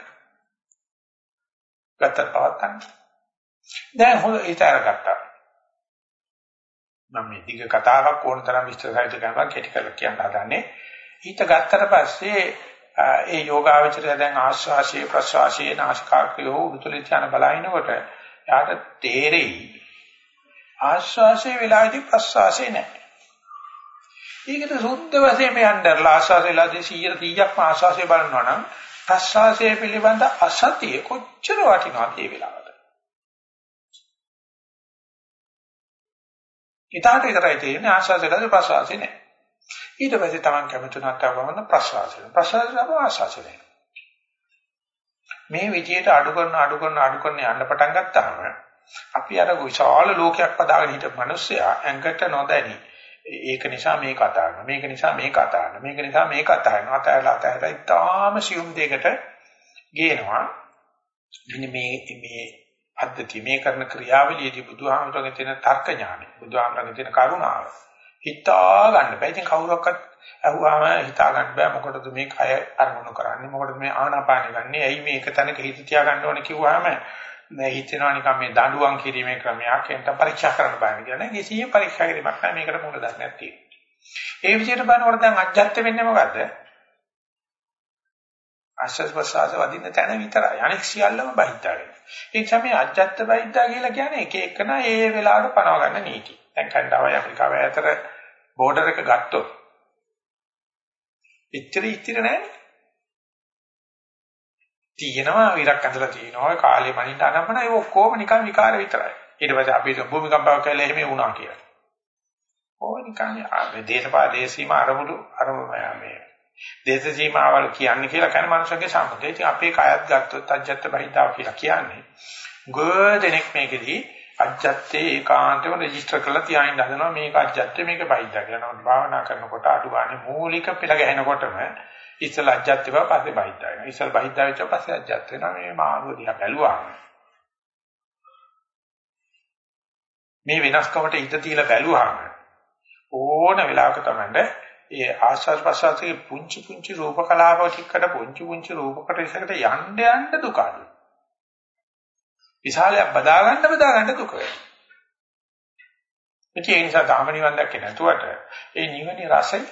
ගත්තත් පවත් ගන්න. දැන් හොඳ හිත අරගත්තා. මම මේ දිග කතාවක් ඕන තරම් විස්තර සහිත කරනවා කෙටි කරලා කියන්න හදන්නේ. හිත ගත්තට පස්සේ ඒ යෝගාවචරය දැන් ආශ්වාසයේ ප්‍රශ්වාසයේ නාසිකාග්‍රයෝ උතුලේ යන බලනකොට යාට තේරෙයි ආශ්වාසයේ වෙලාවේදී ප්‍රශ්වාසයේ නැහැ. ඒකට සුද්ධ වශයෙන් යන්නදලා ආශ්වාසයලාදී 100 100ක්ම ආශ්වාසය බලනවා නම් ප්‍රශ්වාසය පිළිබඳ අසතිය කොච්චර වටිනවද ඒ වෙලාවට. ඊටාට විතරයි තියෙන්නේ ආශ්වාසයලාදී ප්‍රශ්වාසය නැහැ. ඊට පස්සේ Taman කැමති නැත්නම් ප්‍රශ්වාසය. ප්‍රශ්වාසය තමයි ආශ්වාසය. මේ විදියට අඩු කරන අඩු කරන අඩු කරන යන්න පටන් ගත්තාම අපි අර විශාල ලෝකයක් පදාගෙන හිටපු මිනිස්සයා ඇඟට නොදැනි ඒක නිසා මේ කතා කරනවා මේක නිසා මේ කතා කරනවා මේක නිසා මේ කතා කරනවා අතහැරලා අතහැරලා ඉතාම සියුම් දෙයකට ගේනවා මෙන්න මේ මේ පද්ධතිය මේ කරන ක්‍රියාවලියේදී බුදුහාමරගේ තියෙන තර්ක ඥානෙ බුදුහාමරගේ තියෙන කරුණාව හිතා ගන්න බෑ. ඉතින් කවුරක්වත් අහුවාම හිතා ගන්න බෑ මොකටද මේ කය අරමුණු කරන්නේ මොකටද මේ ආනාපානෙ ගන්නෙ ඇයි මේ එක තැනක හිත තියා ගන්න ඕනේ කිව්වහම මේ හිතෙනවා නිකන් මේ දඬුවම් කිරීමේ ක්‍රමයක් එන්ට පරීක්ෂා කරන්න බෑ කියන්නේ කිසියම් පරීක්ෂා කිරීමක් නැහැ මේකට මොකද දන්නේ නැති. ඒ විදිහට බලනකොට දැන් අජ්ජත් වෙන්නේ මොකද්ද? ආශ්වාස ප්‍රශ්වාස වදින්න තැන විතරයි. අනෙක් සියල්ලම බහිද්දාගෙන. ඒ නිසා මේ අජ්ජත් බහිද්දා කියලා කියන්නේ එක එකන ඒ වෙලාවට පනව ගන්න නීති. දැන් කණ්ඩායම අප්‍රිකාව ඇතර බෝඩර් එක ගත්තොත් එච්චර ඉතිර නැහැ. තියෙනවා විරක් ඇඳලා තියෙනවා කාලේ මනින්න අනම්මන ඒ ඔක්කොම නිකන් විකාර විතරයි. ඊට පස්සේ අපි භූමිකම්පාවක් කියලා එහෙම වුණා කියලා. ඕක නිකන් දේශපා දේශීමා අරමුණු අරමුණ මේ දේශ සීමාවල් කියන්නේ කියලා කියන මනුස්සගේ සම්පතේ. ඉතින් අපේ කයත් ගත්තොත් අජත්ත බහිතාව කියලා කියන්නේ. ගොඩනෙක් මේකෙදී අජත්තේ ඒකාන්තව රෙජිස්ටර් කරලා තියාගෙන හදනවා මේක අජත්තේ මේක බයිද්දා කියලා. නමුත් භාවනා කරනකොට අඩුවානේ මූලික පෙළ ගැහෙනකොටම ඉස්සල අජත්තේ බව පස්සේ බයිද්දා වෙනවා. ඉස්සල බයිද්දා වෙච්ච පස්සේ අජත්ත වෙනවා. මේ මාරුව දිහා බැලුවාම මේ වෙනස්කමට හිත තියලා බැලුවාම ඕන වෙලාවක තමයි ඒ ආස්වාද ප්‍රසවාසයේ පුංචි පුංචි රූප කලාප ටිකකට පුංචි පුංචි රූප කොටසකට යන්න යන්න දුක අඩුයි. විශාලයක් බදා ගන්න බදා ගන්න දුක වෙනවා. ඒ නිසා ධාම නිවන් දැක්කේ නැතුවට ඒ නිවනේ රසයි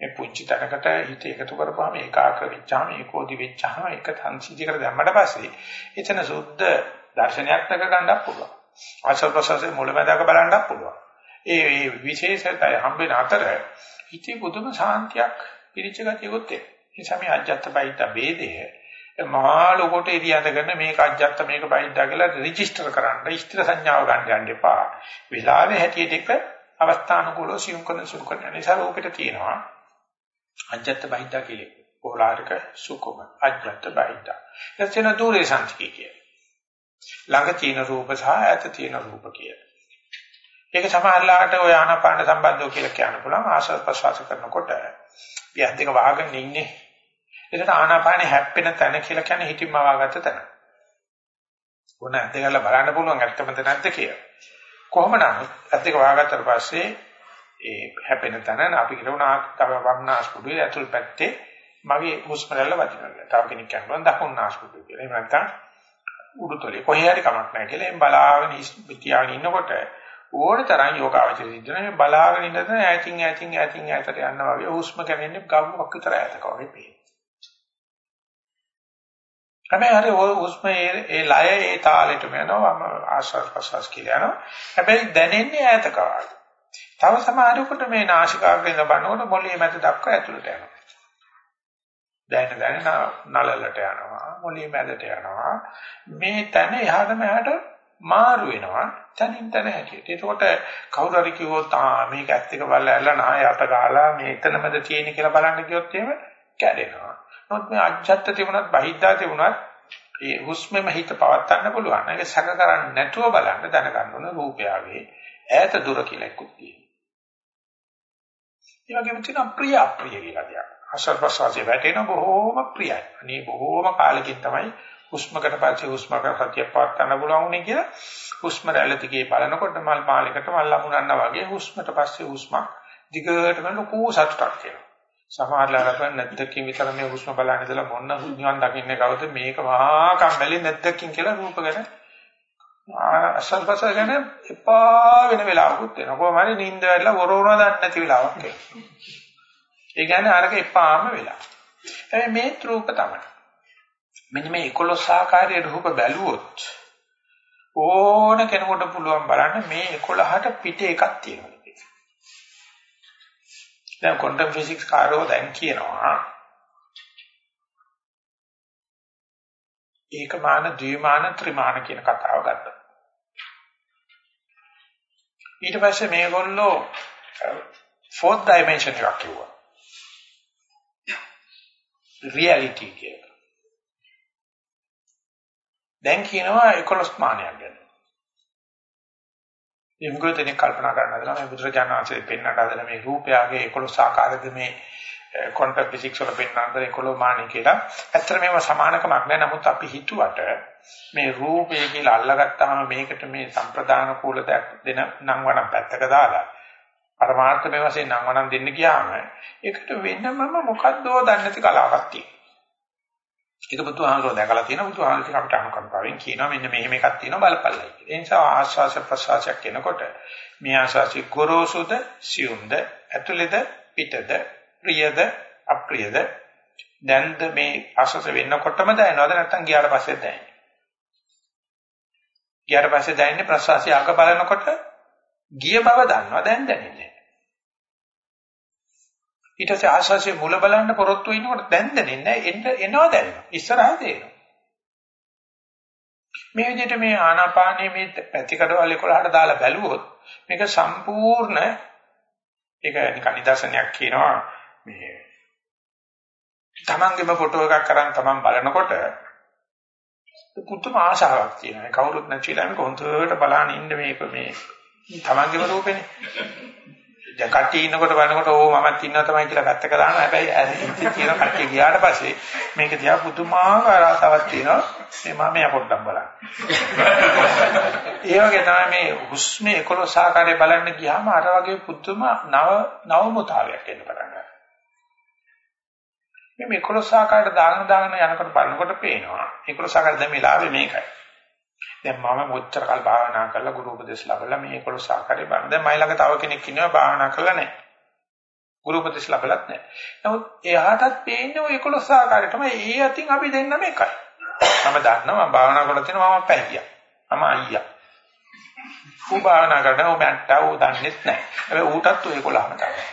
මේ පුංචි තැනකට හිත එකතු කරපුවාම ඒකාග්‍ර වෙච්චාම ඒකෝදි වෙච්චාම එක සංසිද්ධියකට දැම්මට පස්සේ එතන සුද්ධ දර්ශනයක් තක ගන්නත් පුළුවන්. ආශ්‍රව ප්‍රසවාසයේ මුලමදාක බලන්නත් පුළුවන්. ඒ ඒ විශේෂතය හම්බෙන අතර හිතේ පුදුම සාන්තියක් පිරිච්ච ගතියකුත් එනවා. ඒ සමේ අජත්ත බයිත ભેදය මහා ලොකොට එරියද කරන මේක අජත්ත මේක බයිද්දා කියලා රෙජිස්ටර් කරන්න ස්ථිර සංඥාව ගන්න යන්න එපා. වෙලාවේ හැටියට එක අවස්ථානුකූලව සියුම් කරන සුළු කරන නිසා රූපෙට තියෙනවා අජත්ත බයිද්දා කියලා. පොලාරික සුකුම අජත්ත බයිද්දා. එතන දුරේ සංස්කෘතිය කිය. ළඟ තියෙන රූප සහ ඈත තියෙන රූප කිය. ඒක සමහරලාට ඔය ආනාපාන සම්බන්ධව කියලා කියන්න පුළුවන් ආශ්වාස ප්‍රශ්වාස කරනකොට පියත් දෙක වහගෙන ඉන්නේ ඒකට ආනාපානෙ හැප්පෙන තැන කියලා කියන්නේ හිතින්ම වාගත්ත තැන. ඕන ඇත්ත ගාලා බලන්න පුළුවන් ඇත්තමද නැද්ද කියලා. කොහොම නමුත් ඇත්ත එක වාගත්තට පස්සේ ඒ හැපෙන තැන අපි කියනවා තව වම්නාස්පුඩුවේ ඇතුල් පැත්තේ මගේ හුස්ම රැල්ල වදිනවා. තව කෙනෙක් කියනවා දකුණු නාස්පුඩුව කියලා. එහෙම නැත්නම් උඩුතොලේ කොහේ හරි කමක් නැහැ කියලා එම් බලාගෙන තියාගෙන ඉන්නකොට ඕන තරම් යෝගාවචර සිද්ධන මේ බලාගෙන ඉඳලා ඈතින් ඈතින් ඈතින් ඈතට යනවා වගේ හුස්ම කැවෙන්නේ ගම්මක් විතර ඈතක වගේ පේනවා. හැබැයි හරි ඔය උස්ම ඒ ලය ඒ තාලෙටම යනවා මම ආශ්වාස ප්‍රශ්වාස කියලා යනවා. හැබැයි දැනෙන්නේ ඈත කාලේ. තව සමහරෙකුට මේ නාසිකාග්‍රේන බලනකොට මොළයේ මැද දක්වා ඇතුළට යනවා. දැන දැන නලලට යනවා මොළේ මැදට යනවා මේ තැන එහාට මෙහාට මාරු වෙනවා තනින් තන හැටියට. ඒකෝට කවුරු හරි කිව්වොත් ආ මේක ඇත්ත එක බලලා ඇල්ල නාය අත ගාලා මේ එතනමද තියෙන්නේ කියලා බලන්න කිව්වොත් එහෙම කැඩෙනවා. නමුත් මේ අජත්ත තිබුණත් බහිද්දා තිබුණත් ඒ හුස්මෙම හිත පවත්වන්න පුළුවන්. ඒක සැක කරන්නේ නැතුව බලන්න දැනගන්න ඕන රූපයාගේ ඈත දුර කියලා එකක් තියෙනවා. ඒ වගේම තියෙන ප්‍රිය අප්‍රිය කියලා දෙයක්. ආශ්වාස ප්‍රශ්වාසයේ වැටෙන බොහෝම ප්‍රියයි. අනේ බොහෝම කාලෙකින් තමයි හුස්මකට පස්සේ හුස්මකට සතිය පවත් ගන්න පුළුවන් උනේ කියලා හුස්ම රැල්ල දිගේ බලනකොට මල් මාලයකට මල් ලමුනන්නා වගේ හුස්මට පස්සේ හුස්මක් දිගටම ලොකු සතුටක් තියෙනවා. සමහරලාට නැද්දකින් විතර මේ හුස්ම බලන්න ඉඳලා මොන්න නිවන් දකින්නේ කවුද මේක මහා කම්මැලි නැද්දකින් කියලා රූප ගැන අසල්පස ගැන එපා වෙන වෙලාවකුත් වෙනවා. කොහොම හරි නිින්ද වැටලා වරෝරන දන්නේ නැති වෙලාවක් එනවා. ඒ කියන්නේ අරක එපාම වෙලා. හැබැයි මේ රූප තමයි. මෙන්න මේ 11 ආකාරයේ රූප බැලුවොත් ඕන කෙනෙකුට පුළුවන් බලන්න මේ 11ට පිට එකක් තියෙනවා. දැන් ක්වොන්ටම් ෆිසික්ස් කාරෝ දැන් කියනවා ඒකමාන ද්විමාන ත්‍රිමාන කියන කතාව ගත්තා. ඊට පස්සේ මේගොල්ලෝ fourth dimension එකක් කිව්වා. reality කියලා. දැන් කියනවා 11 මානයක් ගැන. මේ මොකද එනේ කල්පනා කරන්න හදලා මේ බුදුරජාණන් වහන්සේ පෙන්වන්නට හදන මේ රූපයගේ 11 ආකාරයක මේ ක්වොන්ටම් ෆිසික්ස් වල පෙන්වන්නද 11 මානෙ කියලා. ඇත්තට මේව සමානකමක් නෑ. නමුත් අපි හිතුවට මේ රූපය කියලා අල්ලගත්තාම මේකට මේ සම්ප්‍රදාන කූල දෙන නම් වනම් පැත්තක දාලා පරමාර්ථ මේ වශයෙන් නම් වනම් දෙන්න ගියාම ඒකට වෙනමම මොකද්දෝ දන්නේ නැති කලාවක් තියෙනවා. ඒක බුදුහාමරෝ දැකලා තියෙනවා බුදුහාමරට අපිට අනුකම්පාවෙන් කියනවා මෙන්න මෙහෙම එකක් තියෙනවා බලපල්ලයි කියලා. ඒ නිසා ආශ්වාස ප්‍රශ්වාසයක් කෙනකොට මේ ආශ්වාසي ගොරෝසුද සියුම්ද ඇතුළේද පිටද ප්‍රියද අප්‍රියද දැන්ද මේ ආශ්වාස වෙන්නකොටම දැනනවද නැත්නම් ගියාට පස්සේ දැනෙන්නේ? ගියාට පස්සේ දැනෙන්නේ ප්‍රශ්වාසය අග බලනකොට ගිය බව දන්නවා දැන් දැනෙන්නේ. ඊට පස්සේ ආශාසයේ මුල බලන්න පොරොත්තු වෙනකොට දැන් දැනෙන්නේ එන්න එනවා දැනෙනවා. ඉස්සරහට එනවා. මේ විදිහට මේ ආනාපානයේ මේ පැතිකඩවල 11ට දාලා බැලුවොත් මේක සම්පූර්ණ ඒක නිකන් නිදර්ශනයක් කියනවා මේ තමන්ගේම ෆොටෝ එකක් කරන් තමන් බලනකොට පුදුම ආශාවක් තියෙනවා. කවුරුත් නැතිලා මේක හොඳට බලන ඉන්න මේක මේ තමන්ගේම රූපේනේ. දැන් කට්ටිය ඉන්නකොට බලනකොට ඕ මමත් ඉන්නවා තමයි කියලා පැත්තක දානවා. හැබැයි ඇහිච්ච කියන කට්ටිය ගියාට පස්සේ මේක දිහා පුදුමාකාර ආසාවක් තියෙනවා. මේ මම මෙයා පොඩ්ඩක් බලන්න. ඒ වගේ තමයි මේ හුස්මේ 11 ආකාරය බලන්න ගියාම අර වගේ පුදුම නව නවමුතාවයක් එන්න පටන් ගන්නවා. මේ 11 ආකාරයට දාගෙන දාගෙන යනකොට බලනකොට පේනවා. 11 ආකාරය දැන් මේ ලාභේ මේකයි. දැන් මම මොච්චර කල් භාවනා කරලා ගුරු උපදෙස් ලැබලා මේ 11 ආකාරය බලන. දැන් මයි ළඟ තව කෙනෙක් ඉන්නවා භාවනා කරලා නැහැ. ගුරු උපදෙස් ලැබලත් නැහැ. නමුත් එයාටත් පේන්නේ ওই 11 ආකාරය තමයි. ඒ අතින් අපි දෙන්නම එකයි. මම දන්නවා මම භාවනා කරලා තියෙනවා මම පැහියා. මම අයියා. ඌ භාවනා කරනවා ඌ මැට්ටා ඌ දන්නේත් නැහැ. හැබැයි ඌටත් ඔය 11ම තමයි.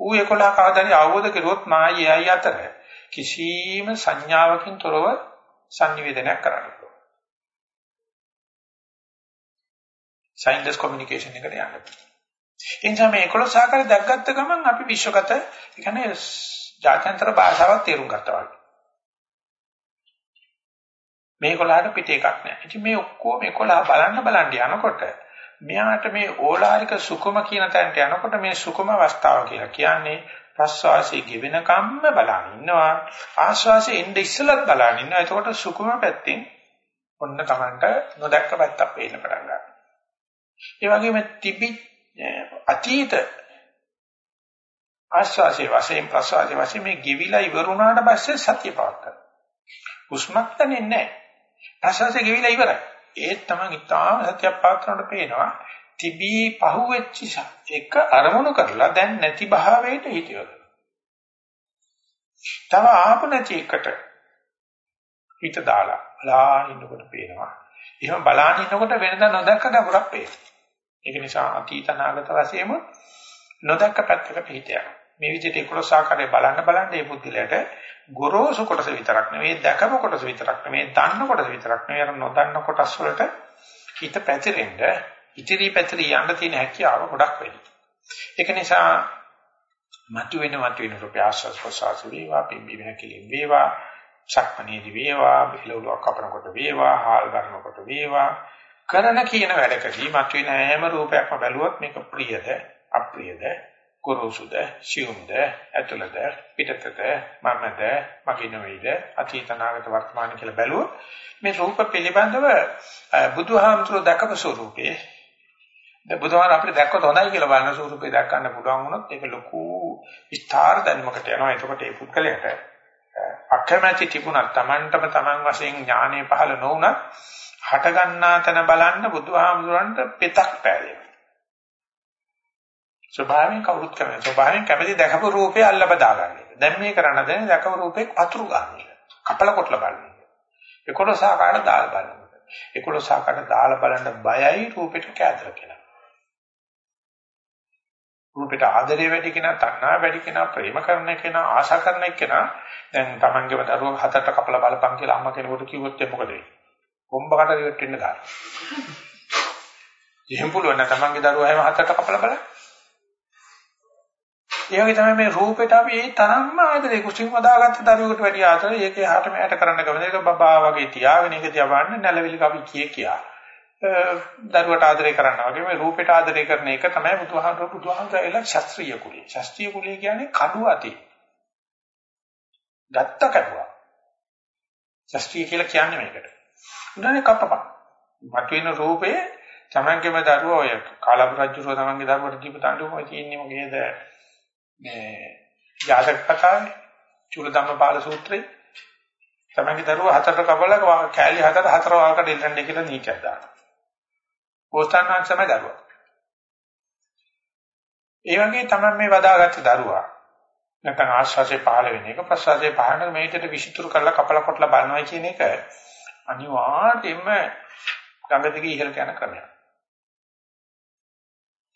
ඌ 11 කවදානි අවබෝධ කරුවොත් මායි එයයි අතර කිසිම සංඥාවකින් තොරව sannivedanayak කරන්න සයින්ඩස් කොමියුනිකේෂන් එකට යන්න. ඒ නිසා මේ 11 ආකාරය දැක්ගත්ත ගමන් අපි විශ්වගත ඒ කියන්නේ ජාත්‍යන්තර භාෂාවක් තේරුම් ගත්තා වගේ. මේ 11ට පිට එකක් නෑ. ඉතින් මේ ඔක්කොම 11 බලන්න බලන්න යනකොට මෙයාට මේ ඕලාරික සුකුම කියන තැනට යනකොට මේ සුකුම අවස්ථාව කියලා කියන්නේ ප්‍රස්වාසයේ ගෙවෙන කම්ම බලන ඉන්නවා ආශ්වාසයේ ඉඳ ඉස්සලත් බලන ඉන්නවා එතකොට සුකුම පැත්තෙන් ඔන්න Tamanට නොදැක්ක පැත්තක් පේන්න පටන් ගන්නවා ඒ වගේම තිබි අතීත ආස්වාසේ වශයෙන් ප්‍රසවාසේ වශයෙන් මේ ගිවිලා ඉවර වුණාට පස්සේ සතිය පවත්තා. හුස්මක් දැනෙන්නේ නැහැ. ප්‍රසවාසේ ගිවිලා ඉවරයි. ඒත් තමයි ඉතාම සතිය පවත්වනකොට පේනවා තිබී පහුවෙච්ච එක අරමුණු කරලා දැන් නැති භාවයට හිතියොත්. තව ආපු නැති එකට හිත දාලා බලා ඉන්නකොට පේනවා. එහෙම බලාගෙන ඉන්නකොට වෙනදා නොදැක්ක ගැඹුරක් පේනවා. ඒක නිසා අතීත අනාගත වශයෙන්ම නොදැක්ක පැත්තකට හිත යනවා. මේ විදිහට 11 ආකාරයේ බලන්න බලන්න මේ බුද්ධිලයට ගොරෝසු කොටස විතරක් නෙවෙයි දැකපු කොටස විතරක් නෙවෙයි දන්න කොටස විතරක් නෙවෙයි අර නොදන්න කොටස් වලට හිත පැතිරෙන්න ඉතිරි පැතිරි යන්න තියෙන හැකියාව ගොඩක් වැඩි. ඒක නිසා මතුවෙන මතුවෙන රූපය ආස්වාස් ප්‍රසආස වේවා පිම්බි වෙන කෙලින් වේවා සක්මණේදී වේවා බෙලවලක් කපනකොට වේවා හාල් ගන්නකොට වේවා කරන කියන වැඩකදී මතුවෙන හැම රූපයක්ම බැලුවොත් මේක ප්‍රියද අප්‍රියද කුරුසුද සියුම්ද ඇතුළද පිටතද මමද මගේ නෙවෙයිද අතීත නාගත වර්තමාන කියලා බැලුවොත් මේ රූප පිළිබඳව බුදුහාමුදුරුවෝ දක්වපු ස්වරූපේ දැන් බුදුහාම අපිට දැක්කොත් හොඳයි කියලා බලන ස්වරූපේ දක්වන්න පුළුවන් වුණොත් ඒක ලොකු ස්ථාර ධර්මකට යනවා. එතකොට ඒ පුද්ගලයාට අකමැති තිබුණත් Tamanටම Taman වශයෙන් ඥානෙ පහළ නොවුණත් හට ගන්නා තැන බලන්න බුදුහාමුදුරන්ට පෙතක් පෑදෙනවා. ස්වභාවයෙන් කවුරුත් කරන්නේ ස්වභාවයෙන් කැමති දැකපු රූපේ අල්ල බදා ගන්න එක. දැන් මේ කරන්න දෙන්නේ දැකපු රූපේ අතුරු ගන්න එක. කපල කොටල බලන එක. 11 ආකාරයට දාලා බලන එක. 11 ආකාරයට දාලා බලන්න බයයි රූපෙට කැදර කියලා. රූපෙට ආදරය වැඩි කෙනා, තණ්හා වැඩි කෙනා, ප්‍රේම කරන කෙනා, ආශා කරන කෙනා දැන් තමන්ගේම දරුවෝ හතට කපලා බලපන් කියලා අම්මා කෙනෙකුට කිව්වොත් මොකද වෙන්නේ? කොම්බකට ඉවත් වෙන්න ගන්න. එහෙම පුළුවන් නම් තමන්ගේ දරුවා හැම හතට කපලා බලන්න. ඒ වගේ තමයි මේ රූපෙට අපි ඒ තරම්ම ආදරේ කුසින්ම දාගත්ත දරුවෙකුට වැඩි ආදරේ ඒකේ හාට මෙහාට කරන්න ගමන ඒක බබා වගේ තියාගෙන ඒක තියා බලන්න නැලවිලි කපි කිය කියා දරුවට ආදරේ කරනවා වගේ මේ රූපෙට ආදරේ කරන එක තමයි බුදුහාමර බුදුහාමරලා ශාස්ත්‍රීය කුලිය. ශාස්ත්‍රීය කුලිය කියන්නේ කඩුව ඇති. ගත්ත කඩුව. ශාස්ත්‍රීය කියලා කියන්නේ මේකට. උදානේ කපපන්. මතුවෙන රූපේ තමන්ගේම දරුවා ඔය කාලබ රජුරෝ තමන්ගේ දරුවට දීප තඬුම තියෙන්නේ මොකේද මේ ජාතක කතාවේ චූල ධම්මපාල සූත්‍රේ තමන්ගේ දරුවා හතර කපලා කෑලි හතර හතර වලකට දෙන්න කියලා නීතියක් දානවා. පෝස්තන්වන් තමයි දරුවා. ඒ වගේ තමයි මේ වදාගත්ත දරුවා. නැත්නම් ආශ්වාසයේ පහළ වෙන එක ප්‍රශ්වාසයේ පහළ වෙන මේකට විසිතුරු කරලා කපලා කොටලා බලනවා කියන එක අනිවාර්යයෙන්ම ගඟ දිගේ ඉහළට යන ක්‍රමයක්.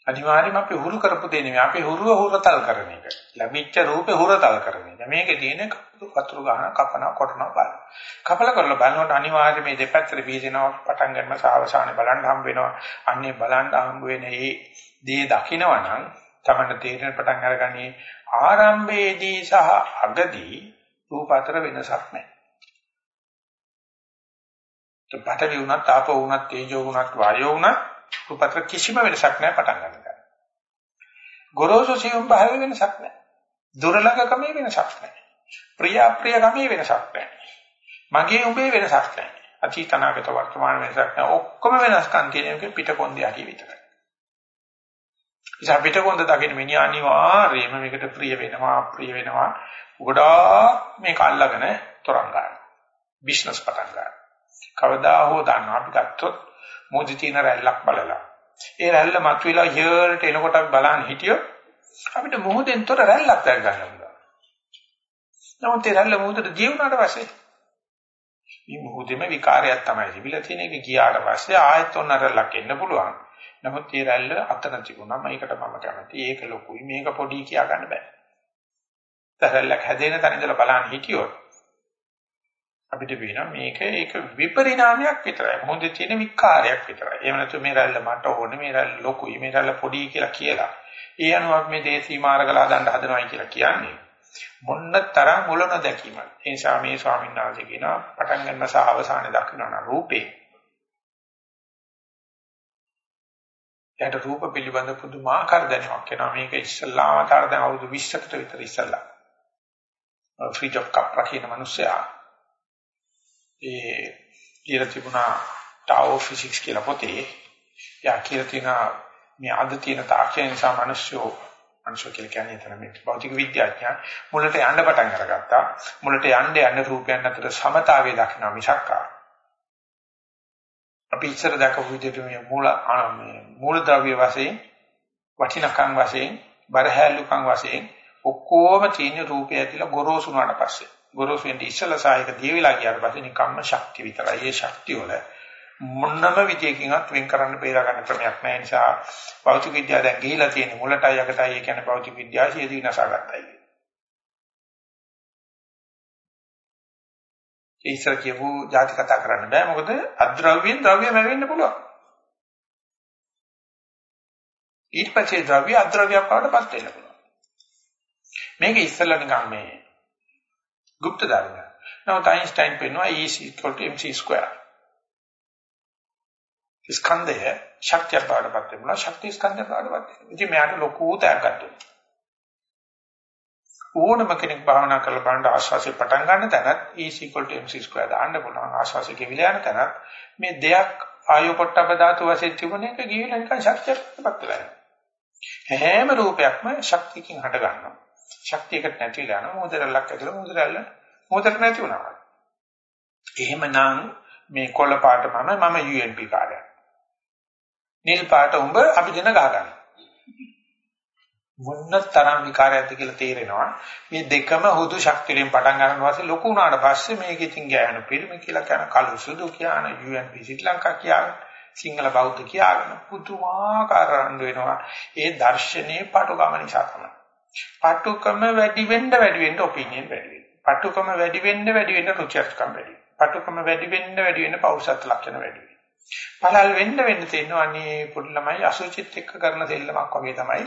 අනිවාර්යයෙන්ම අපි හුරු කරපු දෙ නෙමෙයි අපි හුරුව හුරතල් කරන එක. ලැබිච්ච රූපේ හුරතල් කරන එක. මේකේ තියෙන වතුරු ගහන කපන කොටන බල. කපල කරලා බලනකොට අනිවාර්යයෙන් මේ දෙපැත්තට බීජනවා පටන් ගන්න සාවසානේ බලන්න හම්බ වෙනවා. අන්නේ බලන්න හම්බ වෙන මේ දේ දකිනවා නම් තමන්න තේරෙන පටන් අරගන්නේ ආරම්භයේදී සහ අගදී රූප අතර වෙනසක් නැහැ. පඨවි වුණත් ආපෝ වුණත් තේජෝ වුණත් වායෝ වුණත් රූප අතර කිසිම වෙනසක් නැහැ පටන් ගන්න. ගොරෝසු සියුම් භාවයේ වෙනසක් නැහැ. දුර්ලභකමේ වෙනසක් නැහැ. ප්‍රිය අප්‍රිය ගමේ වෙනසක් නැහැ. මගේ උඹේ වෙනසක් නැහැ. අතීත අනාගත වර්තමාන වෙනසක් නැහැ. ඔක්කොම වෙනස්කම් තියෙන එක පිටකොන්දේ ඇති විතරයි. ඉතින් පිටකොන්ද දකින්න මිනිහා අනිවාර්යයෙන්ම මේකට ප්‍රිය වෙනවා අප්‍රිය වෙනවා. ගොඩාක් මේක අල්ලගෙන තරංග ගන්නවා. බිස්නස් පටන් ගන්නවා. කවදා හෝ දන්නවා අපි ගත්තොත් මොදි තින රැල්ලක් බලලා. ඒ රැල්ල මතුවලා ඉහළට එනකොට අපි බලන්න හිටියොත් අපිට මොහොතෙන් තොර රැල්ලක් දැක් ගන්න පුළුවන්. නමුත් ඒ රැල්ල මොහොතට ජීවුණාට පස්සේ මේ මොහොතේම විකාරයක් තමයි තිබිලා තියෙන එක ගියාට පස්සේ ආයෙත් ඔන්න රැල්ලක් එන්න පුළුවන්. නමුත් ඒ රැල්ල අතන තිබුණා මේකට මම කැමති. ඒක ලොකුයි මේක පොඩි කියා ගන්න බෑ. රැල්ලක් හැදෙන තැන ඉඳලා බලන්න හිටියොත් අපිට වෙනවා මේක ඒක විපරිණාමයක් විතරයි. මොහොතේ තියෙන විකාරයක් විතරයි. එහෙම නැත්නම් මේ රැල්ල මට ඕනේ මේ රැල්ල ලොකුයි මේ රැල්ල පොඩි කියලා කියලා. ඒ අනුව මේ දේශී මාර්ගලා දාන්න හදනවයි කියලා කියන්නේ. මොන්න තරම් මුල නොදැකීමක්. ඒ නිසා මේ ස්වාමීන් වහන්සේ කියනවා පටන් ගන්න සහ අවසානයේ දක්වන රූපේ. එයාට රූප පිළිබඳ පුදුමාකාර දැනුමක් එනවා. මේක ඉස්සල්ලාම තාර දැන් අවුරුදු 20කට විතර ඉස්සල්ලා. ෆ්‍රීජ් ඔෆ් කප් රකින්න මිනිස්සයා ඒ කියලා තිබුණා ටාෝ ෆිසික්ස් කියලා පොතේ. යා කියලා තියෙනවා මේ අද තියෙන තාක්ෂණ නිසා මිනිස්සු මිනිස්සු කියලා කියන්නේ එතන මේ භෞතික විද්‍යාඥයා මුලට යන්න පටන් අරගත්තා. මුලට යන්න යන්න රූපයන් අතර සමතාවය දක්නවා මිසක් අපි ඉස්සර දැකපු විදිහට මේ මූල මේ මූල ද්‍රව්‍ය වශයෙන් වටිනකම් වශයෙන් බරහැලුකම් වශයෙන් ඔක්කොම තියෙන රූපය ඇතුළ ගොරෝසු වුණාට පස්සේ ගොරෝසු වෙන්න ඉස්සලා සායක දියවිලා ගියාට පස්සේ නිකම්ම ශක්තිය විතරයි. ඒ ශක්තිය වල මොනම විදියකින්වත් වෙන් කරන්න බේරා ගන්න ක්‍රමයක් නැහැ. නිසා භෞතික විද්‍යාව දැන් ගිහිලා තියෙන මුලටයි යකටයි ඒ කියන්නේ භෞතික විද්‍යාව සියදී විනාශාගතයි. ඒ ඉස්සර කියපු ಜಾති කතා කරන්න බෑ මොකද අද්‍රව්‍යයෙන් ද්‍රව්‍යම වෙන්න පුළුවන්. ඊට පස්සේ ද්‍රව්‍ය අද්‍රව්‍යයක් බවට පත් වෙන්න පුළුවන්. මේක ඉස්සෙල්ලා නිකන් මේ গুপ্ත ධර්මය. නමුත් අයින්ස්ටයින් පෙන්වුවා E mc2. ස්කන්ධය ශක්තිය පාඩපත් වෙනවා ශක්ති ස්කන්ධය පාඩපත් වෙනවා. ඉතින් මෙයාට ලොකු තෑග්ගක් දුන්නා. ඕනම කෙනෙක් භාවනා කරලා බලන්න ආශාසය පටන් ගන්න තැනත් E mc2 දාන්න පුළුවන් ආශාසය කියලා යන තැනත් මේ දෙයක් ආයෝපට්ටප ධාතු වශයෙන් තිබුණ එක ගිහිල්ලා නිකන් ශක්තියක්පත් වෙලා යනවා. හැම රූපයක්ම ශක්තියකින් හට ගන්නවා. ශක්තියකට නැතිලා යනවා. මොදරලක් ඇතුළ මොදරල්ල මොදර නැති වුණා. එහෙමනම් මේ කොළ පාට මම මම UNP කාර්යයක්. නිල් පාට උඹ අපි දෙන ගහ ගන්න. මොන්න තරම් විකාරයක්ද කියලා තේරෙනවා. මේ දෙකම හුදු ශක්තියෙන් පටන් ගන්න වාසේ ලොකු වුණාට පස්සේ මේක ඉතින් ගෑනු පිළිම කියලා කියන කළු සුදු කියන UNP ශ්‍රී ලංකා කියන සිංහල බෞද්ධ කියාගෙන පුදුමාකාර රණ්ඩු වෙනවා. ඒ දර්ශනයේ පටුගම නිසා තමයි. පටුකම වැඩි වෙන්න වැඩි වෙන්න ඔපිනියන් වැඩි වෙනවා. පටුකම වැඩි වෙන්න වැඩි වෙන්න රුචියත්කම් වැඩි වෙනවා. පටුකම වැඩි වෙන්න වැඩි වෙන්න පෞරුෂත්ව ලක්ෂණ වැඩි වෙනවා. පළල් වෙන්න වෙන්න තියෙනවා අනේ පොඩි ළමයි අසුචිත් එක්ක කරන සෙල්ලමක් වගේ තමයි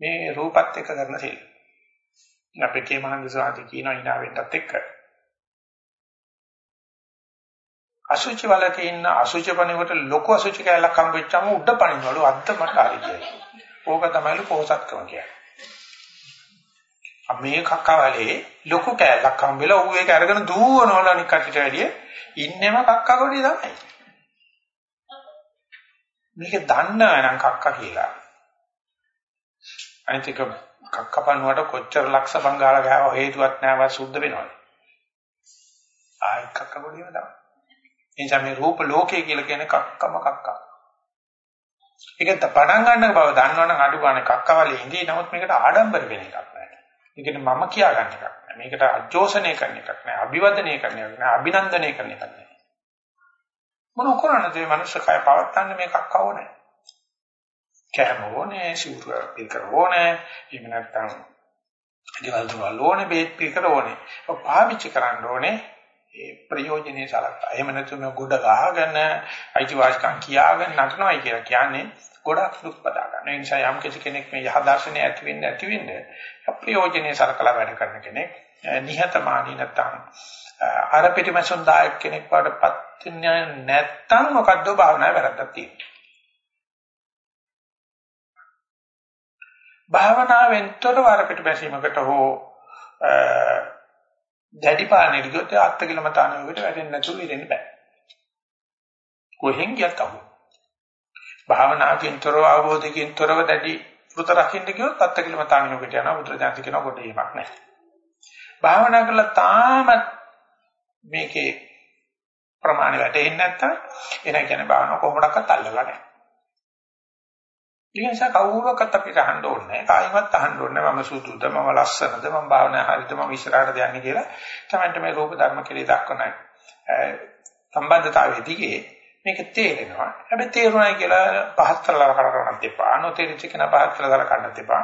මේ රූපත් එක්ක කරන සෙල්ලම. අපේ කේමහන්ද සාති කියන ඉනාවෙන්ටත් එක්ක අසුචි වලක ඉන්න අසුචි පණිවට ලොකු අසුචි කැලක් හම්බෙච්චම උඩ පණිනවලු අද්ද මට හරි කියයි. ඕක තමයිලු පොහසත්කම කියන්නේ. මේ කක්කවලේ ලොකු කැලක් හම්බෙලා ඌ ඒක අරගෙන දුවනවල අනික් කටට වැඩිය ඉන්නෙම කක්ක කොටි තමයි. මේක දන්නව නම් කක්ක කියලා. අනිත් එක කක්ක පණුවට කොච්චර ලක්ෂ බංගාල ගාව හේතුවක් නැව සුද්ධ වෙනවද? ආයි කක්ක කොටිම තමයි. එනිසා මේ රූප ලෝකය කියලා කියන්නේ කක්කම කක්ක. ඒක පටන් ගන්න බව දන්නවනම් අඩු ගන්න කක්කවලේ ඉඳී නමුත් මේකට ආඩම්බර වෙන එකක් නෑ. මේකට මම කියා ගන්න එකක් නෑ. මේකට අජෝසනය කරන එකක් නෑ. අභිවදනය කරන එකක් නෑ. අභිනන්දනය කරන එකක් නෑ. මොන කරන්නද මේ මනුෂ්‍ය කය පවත්තන්න මේ කක්ක ඕනේ. කෑම ඕනේ, සිවුර පිළිකර ඕනේ, එහෙම නැත්නම් ගෙවල් දොරවල් ඕනේ, බේත් පිළිකර ඕනේ. ඔය පාවිච්චි කරන්න ඕනේ ඒ ප්‍රයෝජනේ සලකලා. එහෙම නැත්නම් ගොඩ ගහගෙන අයිතිවාසිකම් කියාගෙන නටනවායි කියලා කියන්නේ ගොඩක් දුක් පදා ගන්න. ඒ නිසා යම් කෙනෙක් මේ යහ දර්ශනය ඇති වෙන්න ඇති වෙන්න ප්‍රයෝජනේ සලකලා වැඩ කරන කෙනෙක් නිහතමානී නැත්නම් අර පිටිමසුන් දායක කෙනෙක් වඩපත් නැත්නම් මොකද්ද භාවනාවේ වැරද්දක් තියෙන්නේ. භාවනාවෙන් තොරව අර පිටිපැසීමකට හෝ දැඩි පාණෙට ගියොත් අත්ති කිලමතාණුවකට වැටෙන්නේ නැතුළු ඉරෙන්න බෑ. කොහෙන් ගියත් අහු. භාවනාවකින් තොරව අවබෝධකින් තොරව දැඩි වෘත රකින්න ගියොත් අත්ති කිලමතාණුවකට යනවා බුදුරජාණන් කියන කොට ඒමක් නැහැ. භාවනා කළා තාමත් මේකේ ප්‍රමාණය වැටෙන්නේ නැත්තම් එන කියන්නේ භාවනාව කොහොමඩක්වත් අල්ලලා නැහැ. ඒ නිසා කවුරුවක්වත් අපිට අහන්න ඕනේ නැහැ. කායිමත් අහන්න ඕනේ මම සුදුද මම ලස්සනද මම භාවනා හරිද මම ඉස්සරහට යන්නේ කියලා. තමයි මේ රූප ධර්ම කෙරේ දක්වන සම්බන්ධතාවයේ දිගේ මේක තේරෙනවා. හැබැයි තේරුණා කියලා පහත් කරලා කරන්නත් එපා. නොතේරිච්ච කෙනා පහත් කරලා කරන්නත් එපා.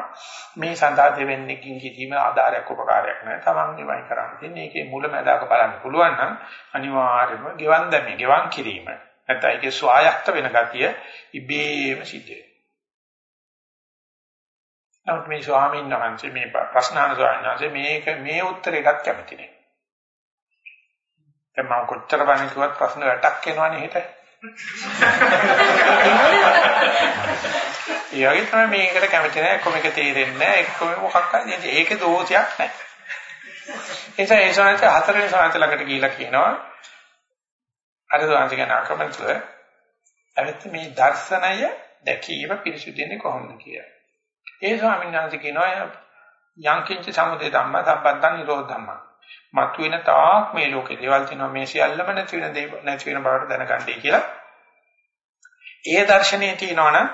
මේ සඳහා දෙවෙන්නේ කිංකිදීම ආධාරයක් උපකාරයක් නෑ. Taman නිවයි කරන්න තියෙන්නේ. ඒකේ මුල මැදක බලන්න පුළුවන් නම් අනිවාර්යයෙන්ම ගෙවන් දැමී ගෙවන් කිරීම. නැත්නම් ඒකේ ස්වායක්ත වෙන ගතිය ඉබේම සිද්ධ වෙනවා. නමුත් මේ ස්වාමීන් වහන්සේ මේ ප්‍රශ්නාන ස්වාමීන් වහන්සේ මේක මේ උත්තරයකට කැමති නෑ. දැන් මම කොච්චර බණ කිව්වත් ප්‍රශ්න වැටක් එනවනේ හිත. ඒ වගේ තමයි මේකට කැමති නෑ කො මේක තේරෙන්නේ නෑ එක්ක මොකක් හරි ඒකේ දෝෂයක් නෑ. ඒ නිසා ඒ ස්වාමීන් හතරවෙනි ස්වාමීන් ළඟට ගිහිල්ලා කියනවා අර ස්වාමීන් කියන අකමැතුව අවිත් මේ දර්ශනය දැකීම පිරිසුදුන්නේ කොහොමද කියලා. ඒ ස්වාමීන් වහන්සේ කියනවා යංකින්ච සමුදය ධම්ම සම්බන්තං නිරෝධ ධම්ම. මතුවෙන තාක් මේ ලෝකේ දේවල් තියෙනවා මේ සියල්ලම නැති වෙන දේ නැති වෙන බවට දැනගන්නයි කියලා. ඒ දර්ශනයේ තියෙනවනම්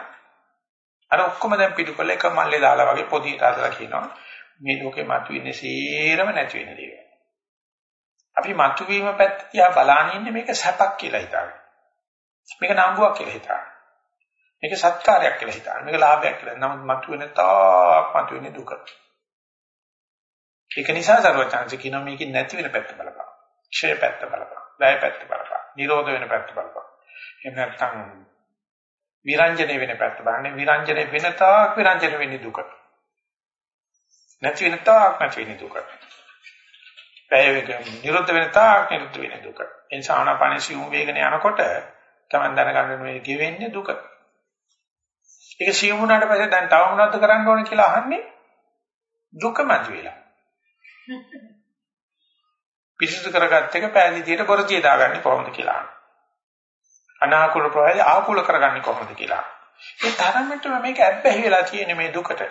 අර ඔක්කොම දැන් පිටුකල එක මල්ලේ දාලා වගේ පොදියට අදලා කියනවා මේ ලෝකේ මතුවෙන්නේ සේරම නැති වෙන දේවල්. අපි මතුවීම පැත්ත තියා බලාගෙන ඉන්නේ මේක සැපක් කියලා හිතාගෙන. මේක නංගුවක් කියලා හිතනවා. මේක සත්කාරයක් කියලා හිතනවා. මේක ලාභයක් කියලා. නමුත් මතුවෙන තාක් මතුවෙන දුක. ඒක නිසා සර්වචන්ස කියනවා මේකේ නැති වෙන පැත්ත බලපන්. ක්ෂය පැත්ත බලපන්. වැය පැත්ත බලපන්. නිරෝධ වෙන පැත්ත බලපන්. එහෙම නැත්නම් විරංජනේ වෙන පැත්ත බලන්නේ විරංජනේ වෙන තාක් විරංජන වෙන්නේ දුක. නැති වෙන තාක් නැති වෙන්නේ දුක. වැය වෙන නිරෝධ වෙන තාක් නිරෝධ වෙන්නේ දුක. ඒ නිසා ආනාපාන සිවුම් වේගන යනකොට තමයි දැනගන්න මේ ගෙවෙන්නේ දුක. ඒක සියුම් වුණාට පස්සේ දැන් තව මොනවද කරන්න ඕන කියලා අහන්නේ දුක මතුවෙලා. පිරිසිදු කරගත්ත එක පෑදීතියට බොරදිය දාගන්නේ කොහොමද කියලා. අනාකූල ප්‍රවාහය ආකූල කරගන්නේ කොහොමද කියලා. ඒ තරමටම මේක ඇබ්බැහි වෙලා තියෙන මේ දුකට.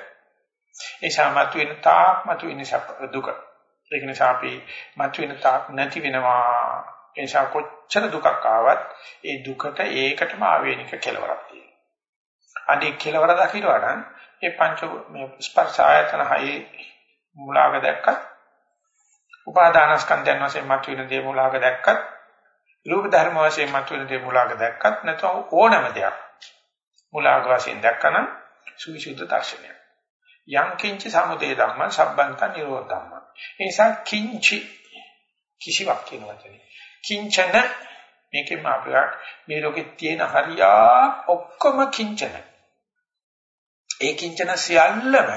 ඒ සමතු වෙන තාක් මතු වෙන දුක. ඒක නිසා අපි මතු වෙන තාක් නැති වෙනවා. ඒ නිසා කොච්චර දුකක් ආවත් ඒ දුකට ඒකටම ආවේනික කෙලවරක් තියෙනවා. අදී කෙලවර දකින්නට ඒ පංච මේ ස්පර්ශ ආයතන හයේ මුලාව දැක්කත් උපාදානස්කන්ධයන් වශයෙන් මතුවෙන දේ මුලාක දැක්කත් රූප ධර්ම වශයෙන් මතුවෙන දේ මුලාක දැක්කත් නැත්නම් ඕනම දෙයක් මුලාක වශයෙන් දැක්කනම් සුවිසුද්ධ දර්ශනය. යම් කිංච සමුදය ධම්ම සම්බන්ත නිරෝධ ධම්ම. ඒ නිසා කිංචි කිසිවක් කියන වචනේ. කිංචන මේකේ මාපයක් මේ ලෝකේ තියෙන හරියා ඔක්කොම කිංචන. ඒ කිංචන සියල්ලම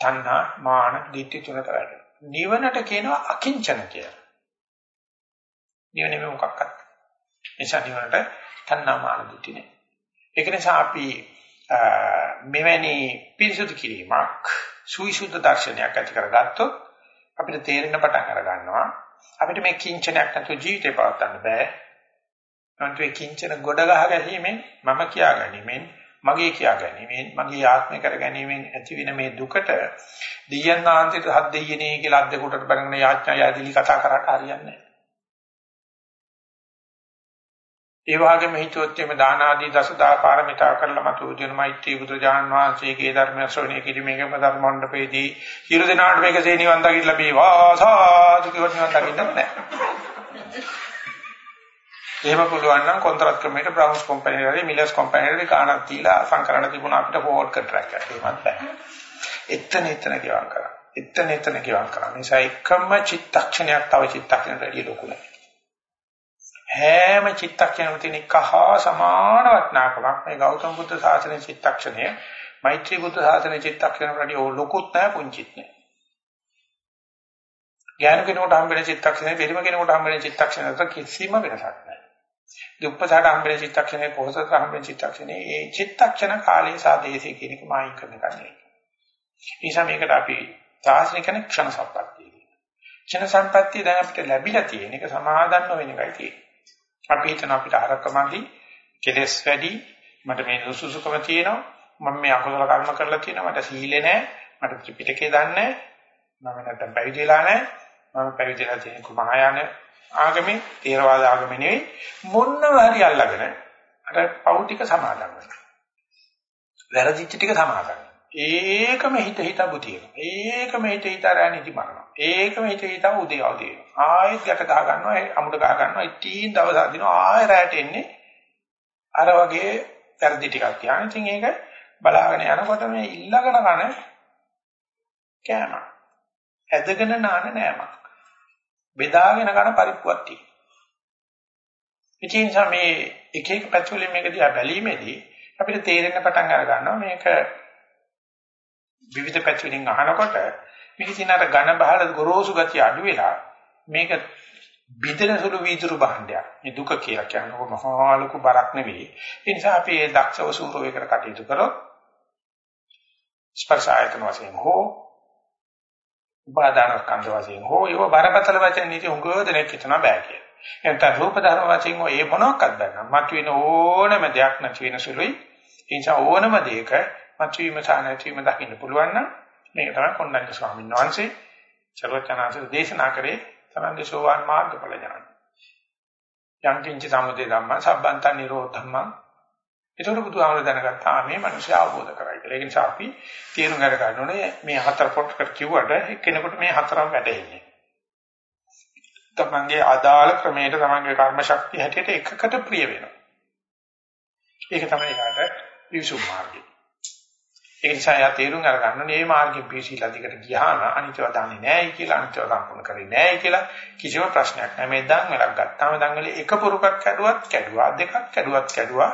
තණ්හා මාන දිට්ඨි තුනට වැටෙනවා. නිවනට කියනවා අකිංචන කියලා. නිවනේ මොකක්වත්. නිසා නිවනට තණ්හා මාන දිට්ඨි නෑ. ඒක නිසා අපි මෙවැනි පිරිසුදු කිරීමක් සුවිසුද්ධ දර්ශනයක් ඇති කරගත්තොත් අපිට තේරෙන පටන් අර ගන්නවා අපිට මේ කිංචනයක් නැතුව ජීවිතේ පවත්වන්න බෑ. නැත්නම් මේ කිංචන ගොඩ ගහ ගැනීමෙන් මම කියා ගැනීමෙන් මගේ කියා ගැනීමෙන් මගේ ආත්මය කර ගැනීමෙන් ඇතිවෙන මේ දුකට දෙයයන් ආන්තිට හත් දෙයියනේ කියලා අද්ද කොටට බරගෙන යාඥා යදිලි කතා කරාට හරියන්නේ නැහැ. ඒ වගේම හිතුවොත් එimhe දාන ආදී දසදා පාරමිතා කරලා මතු උජන මෛත්‍රී බුදුජානන් වහන්සේගේ ධර්ම ශ්‍රවණය කිරීමේම ධර්ම මණ්ඩපේදී හිරු දිනාට මේකසේ නිවන් දකින්න ලැබේවා සාදු කිව්ව නිවන් දකින්න නැහැ. එහෙම පුළුවන් නම් කොන්ත්‍රාත් ක්‍රමයට බ්‍රවුන්ස් කම්පැනි වල මිලර්ස් කම්පැනි වල කාණක් දීලා සංකරණ තිබුණා අපිට ෆෝවර්ඩ් කොන්ට්‍රැක්ට් එකක් එහෙමත් බෑ. එතන එතන ගෙවම් කරා. එතන එතන ගෙවම් කරා. නිසා එකම චිත්තක්ෂණයක් තව චිත්තක්ෂණයට වැඩිය ලොකු නෑ. හැම චිත්තක්ෂණයකම තියෙන කහ සමාන වටිනාකමක් මේ ගෞතම බුද්ධ ශාසනයේ චිත්තක්ෂණය මෛත්‍රී බුද්ධ ශාසනයේ චිත්තක්ෂණයට වැඩිය ලොකුත් නෑ පුංචිත් නෑ. ඥාන කෙනෙකුට හම්බෙන චිත්තක්ෂණය පිළිම කෙනෙකුට හම්බෙන චිත්තක්ෂණයට කිසිම වෙනසක් නෑ. දුප්පසට හම්බෙන චිත්තක්ෂණය පොහසට හම්බෙන චිත්තක්ෂණය ඒ චිත්තක්ෂණ කාලයේ සාදේශය කියන එක මායින් කරන කන්නේ. නිසා මේකට අපි සාසනික කියන ක්ෂණ සම්පත්තිය කියනවා. ක්ෂණ සම්පත්තිය දැන් අපිට ලැබිලා තියෙන එක සමාදන්න වෙන එකයි තියෙන්නේ. අපි හිතන අපිට අරකමදි කෙලස් වැඩි මට මේ සුසුසුකම තියෙනවා මම මේ අකුසල කර්ම කරලා තියෙනවා මට සීලේ නැහැ මට ත්‍රිපිටකේ දන්නේ නැහැ මම නැත්තම් පැවිදිලා නැහැ මම පැවිදිලා තියෙන කුමායාන ආගමේ තේරවාද ආගමේ නෙවෙයි මොන්නව හරි අල්ලගෙන අර පවු ටික සමාදන් වෙනවා. වැරදිච්ච ටික සමාදන්. ඒකම හිත හිත බුතියනවා. ඒකම හිත හිත රැණිති මරනවා. ඒකම හිත හිත උදේ අවදි වෙනවා. ආයෙත් ගැට ගහ ගන්නවා, අමුඩ ගහ ගන්නවා. ඉතින් දවස් අදිනවා ආයෙ රැට එන්නේ. අර වගේ වැරදි ටිකක් කියන. ඉතින් ඒක බලාගෙන යනකොට මේ ඉල්ලගෙන කන කෑම. ඇදගෙන නාන නෑමක්. බෙදාගෙන ගන්න පරිප්පුවක් තියෙනවා. ඒ නිසා මේ එක එක පැතිවලින් මේක දිහා බැලීමේදී අපිට තේරෙන්න පටන් අර ගන්නවා මේක විවිධ පැතිවලින් අහනකොට මේක තියෙන අර ඝන බහල ගොරෝසු ගතිය අඩු වෙලා මේක බිඳෙන සුළු වීදුරු භාණ්ඩයක්. මේ දුක කියලා කියන්නේ මහා ලොකු බරක් නෙවෙයි. ඒ නිසා අපි ඒ දක්ෂව සූරවේකර කටයුතු කරොත් ස්පර්ශ ආයතන වශයෙන් හෝ උපාදාන ස්කන්ධ වශයෙන් හෝ ඒව බරපතල වචන නීති උංගව දෙනෙක් හිතන බෑ කියලා. එතන රූප ධර්ම වශයෙන් ඔය මොනක්වත් බෑ. මත වෙන ඕනම දෙයක් නැති වෙන සුළුයි. ඒ නිසා ඕනම දෙයක මත වීම සහ නැතිවීම දකින්න පුළුවන් නම් මේක තමයි කොණ්ඩඤ්ඤ ස්වාමීන් වහන්සේ චරවචනාංශ දේශනා කරේ තමන්ගේ සෝවාන් මාර්ගඵල ඥාන. යම් කිංච සමුදේ ධම්ම සම්බන්ත නිරෝධ ධම්ම ඒතකොට බුදුහාමර දැනගත්තා මේ මිනිස්සු අවබෝධ කරයි කියලා. ඒ නිසා අපි තේරුම් ගන්න ඕනේ මේ හතර පොට්ටකට කිව්වට එක්කෙනෙකුට මේ හතරම වැටෙන්නේ. තමන්ගේ අදාළ ක්‍රමයට තමන්ගේ කර්ම ශක්තිය හැටියට එකකට ප්‍රිය වෙනවා. ඒක තමයි යාට විසුම් මාර්ගය. ඒ නිසා යා තේරුම් අරගන්න මේ මාර්ගෙන් පිසිලා දිකට ගියාම අනිත්‍යව දන්නේ නැහැ කියලා අනිත්‍යව සම්පූර්ණ කරේ නැහැ කියලා කිසිම ප්‍රශ්නයක් නැහැ. මේ දන් වලක් ගත්තාම දන් වල එක පුරුකක් කැඩුවත් කැඩුවා දෙකක් කැඩුවත් කැඩුවා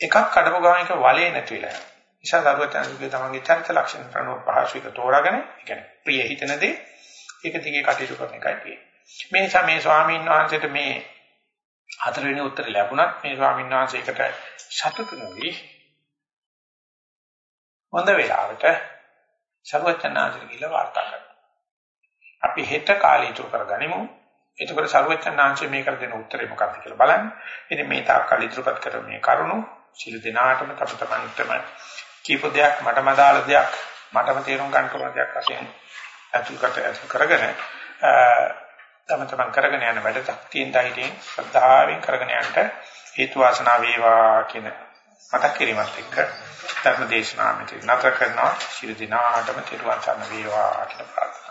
එකක් කඩපු ගමන් එක වලේ නැති වෙලා යනවා. නිසා දරුවචන්ගේ තමන්ගේ චරිත ලක්ෂණ කරනව පහසුක තෝරාගෙන, ඒ කියන්නේ ප්‍රිය හිතන දේ ඒක දිගේ කටයුතු කරන එකයි තියෙන්නේ. මේ නිසා මේ ස්වාමීන් වහන්සේට මේ හතරවෙනි උත්තර ලැබුණත් මේ ස්වාමීන් වහන්සේකට සතුටු නොවි හොඳ වෙලාවට සර්වචනාංශට ගිහිල්ලා වාර්තා කරනවා. අපි හෙට කාලය ඉතුරු කරගනිමු. එතකොට සර්වචනාංශ මේකට දෙන උත්තරේ මොකක්ද කියලා බලන්න. ඉතින් මේ තාක් කාලය ඉතුරුපත් කර මේ කරුණු සිල් දිනාටම තම තමන්ටම කීප දෙයක් මටම දාල දෙයක් මටම තේරුම් ගන්න පුළුවන් දෙයක් වශයෙන් අතුල්කට අතුල් කරගෙන තම තමන් කරගෙන යන වැඩ ශක්තියෙන් ධෛර්යයෙන් ශ්‍රද්ධාවෙන් කරගෙන යන්නට හේතු වාසනා වේවා කියන මතක් කිරීමත් එක්ක ධර්ම දේශනාව මෙතන නතර කරනවා. ශිරු දිනාටම තිරුවන් සරණ වේවා කියලා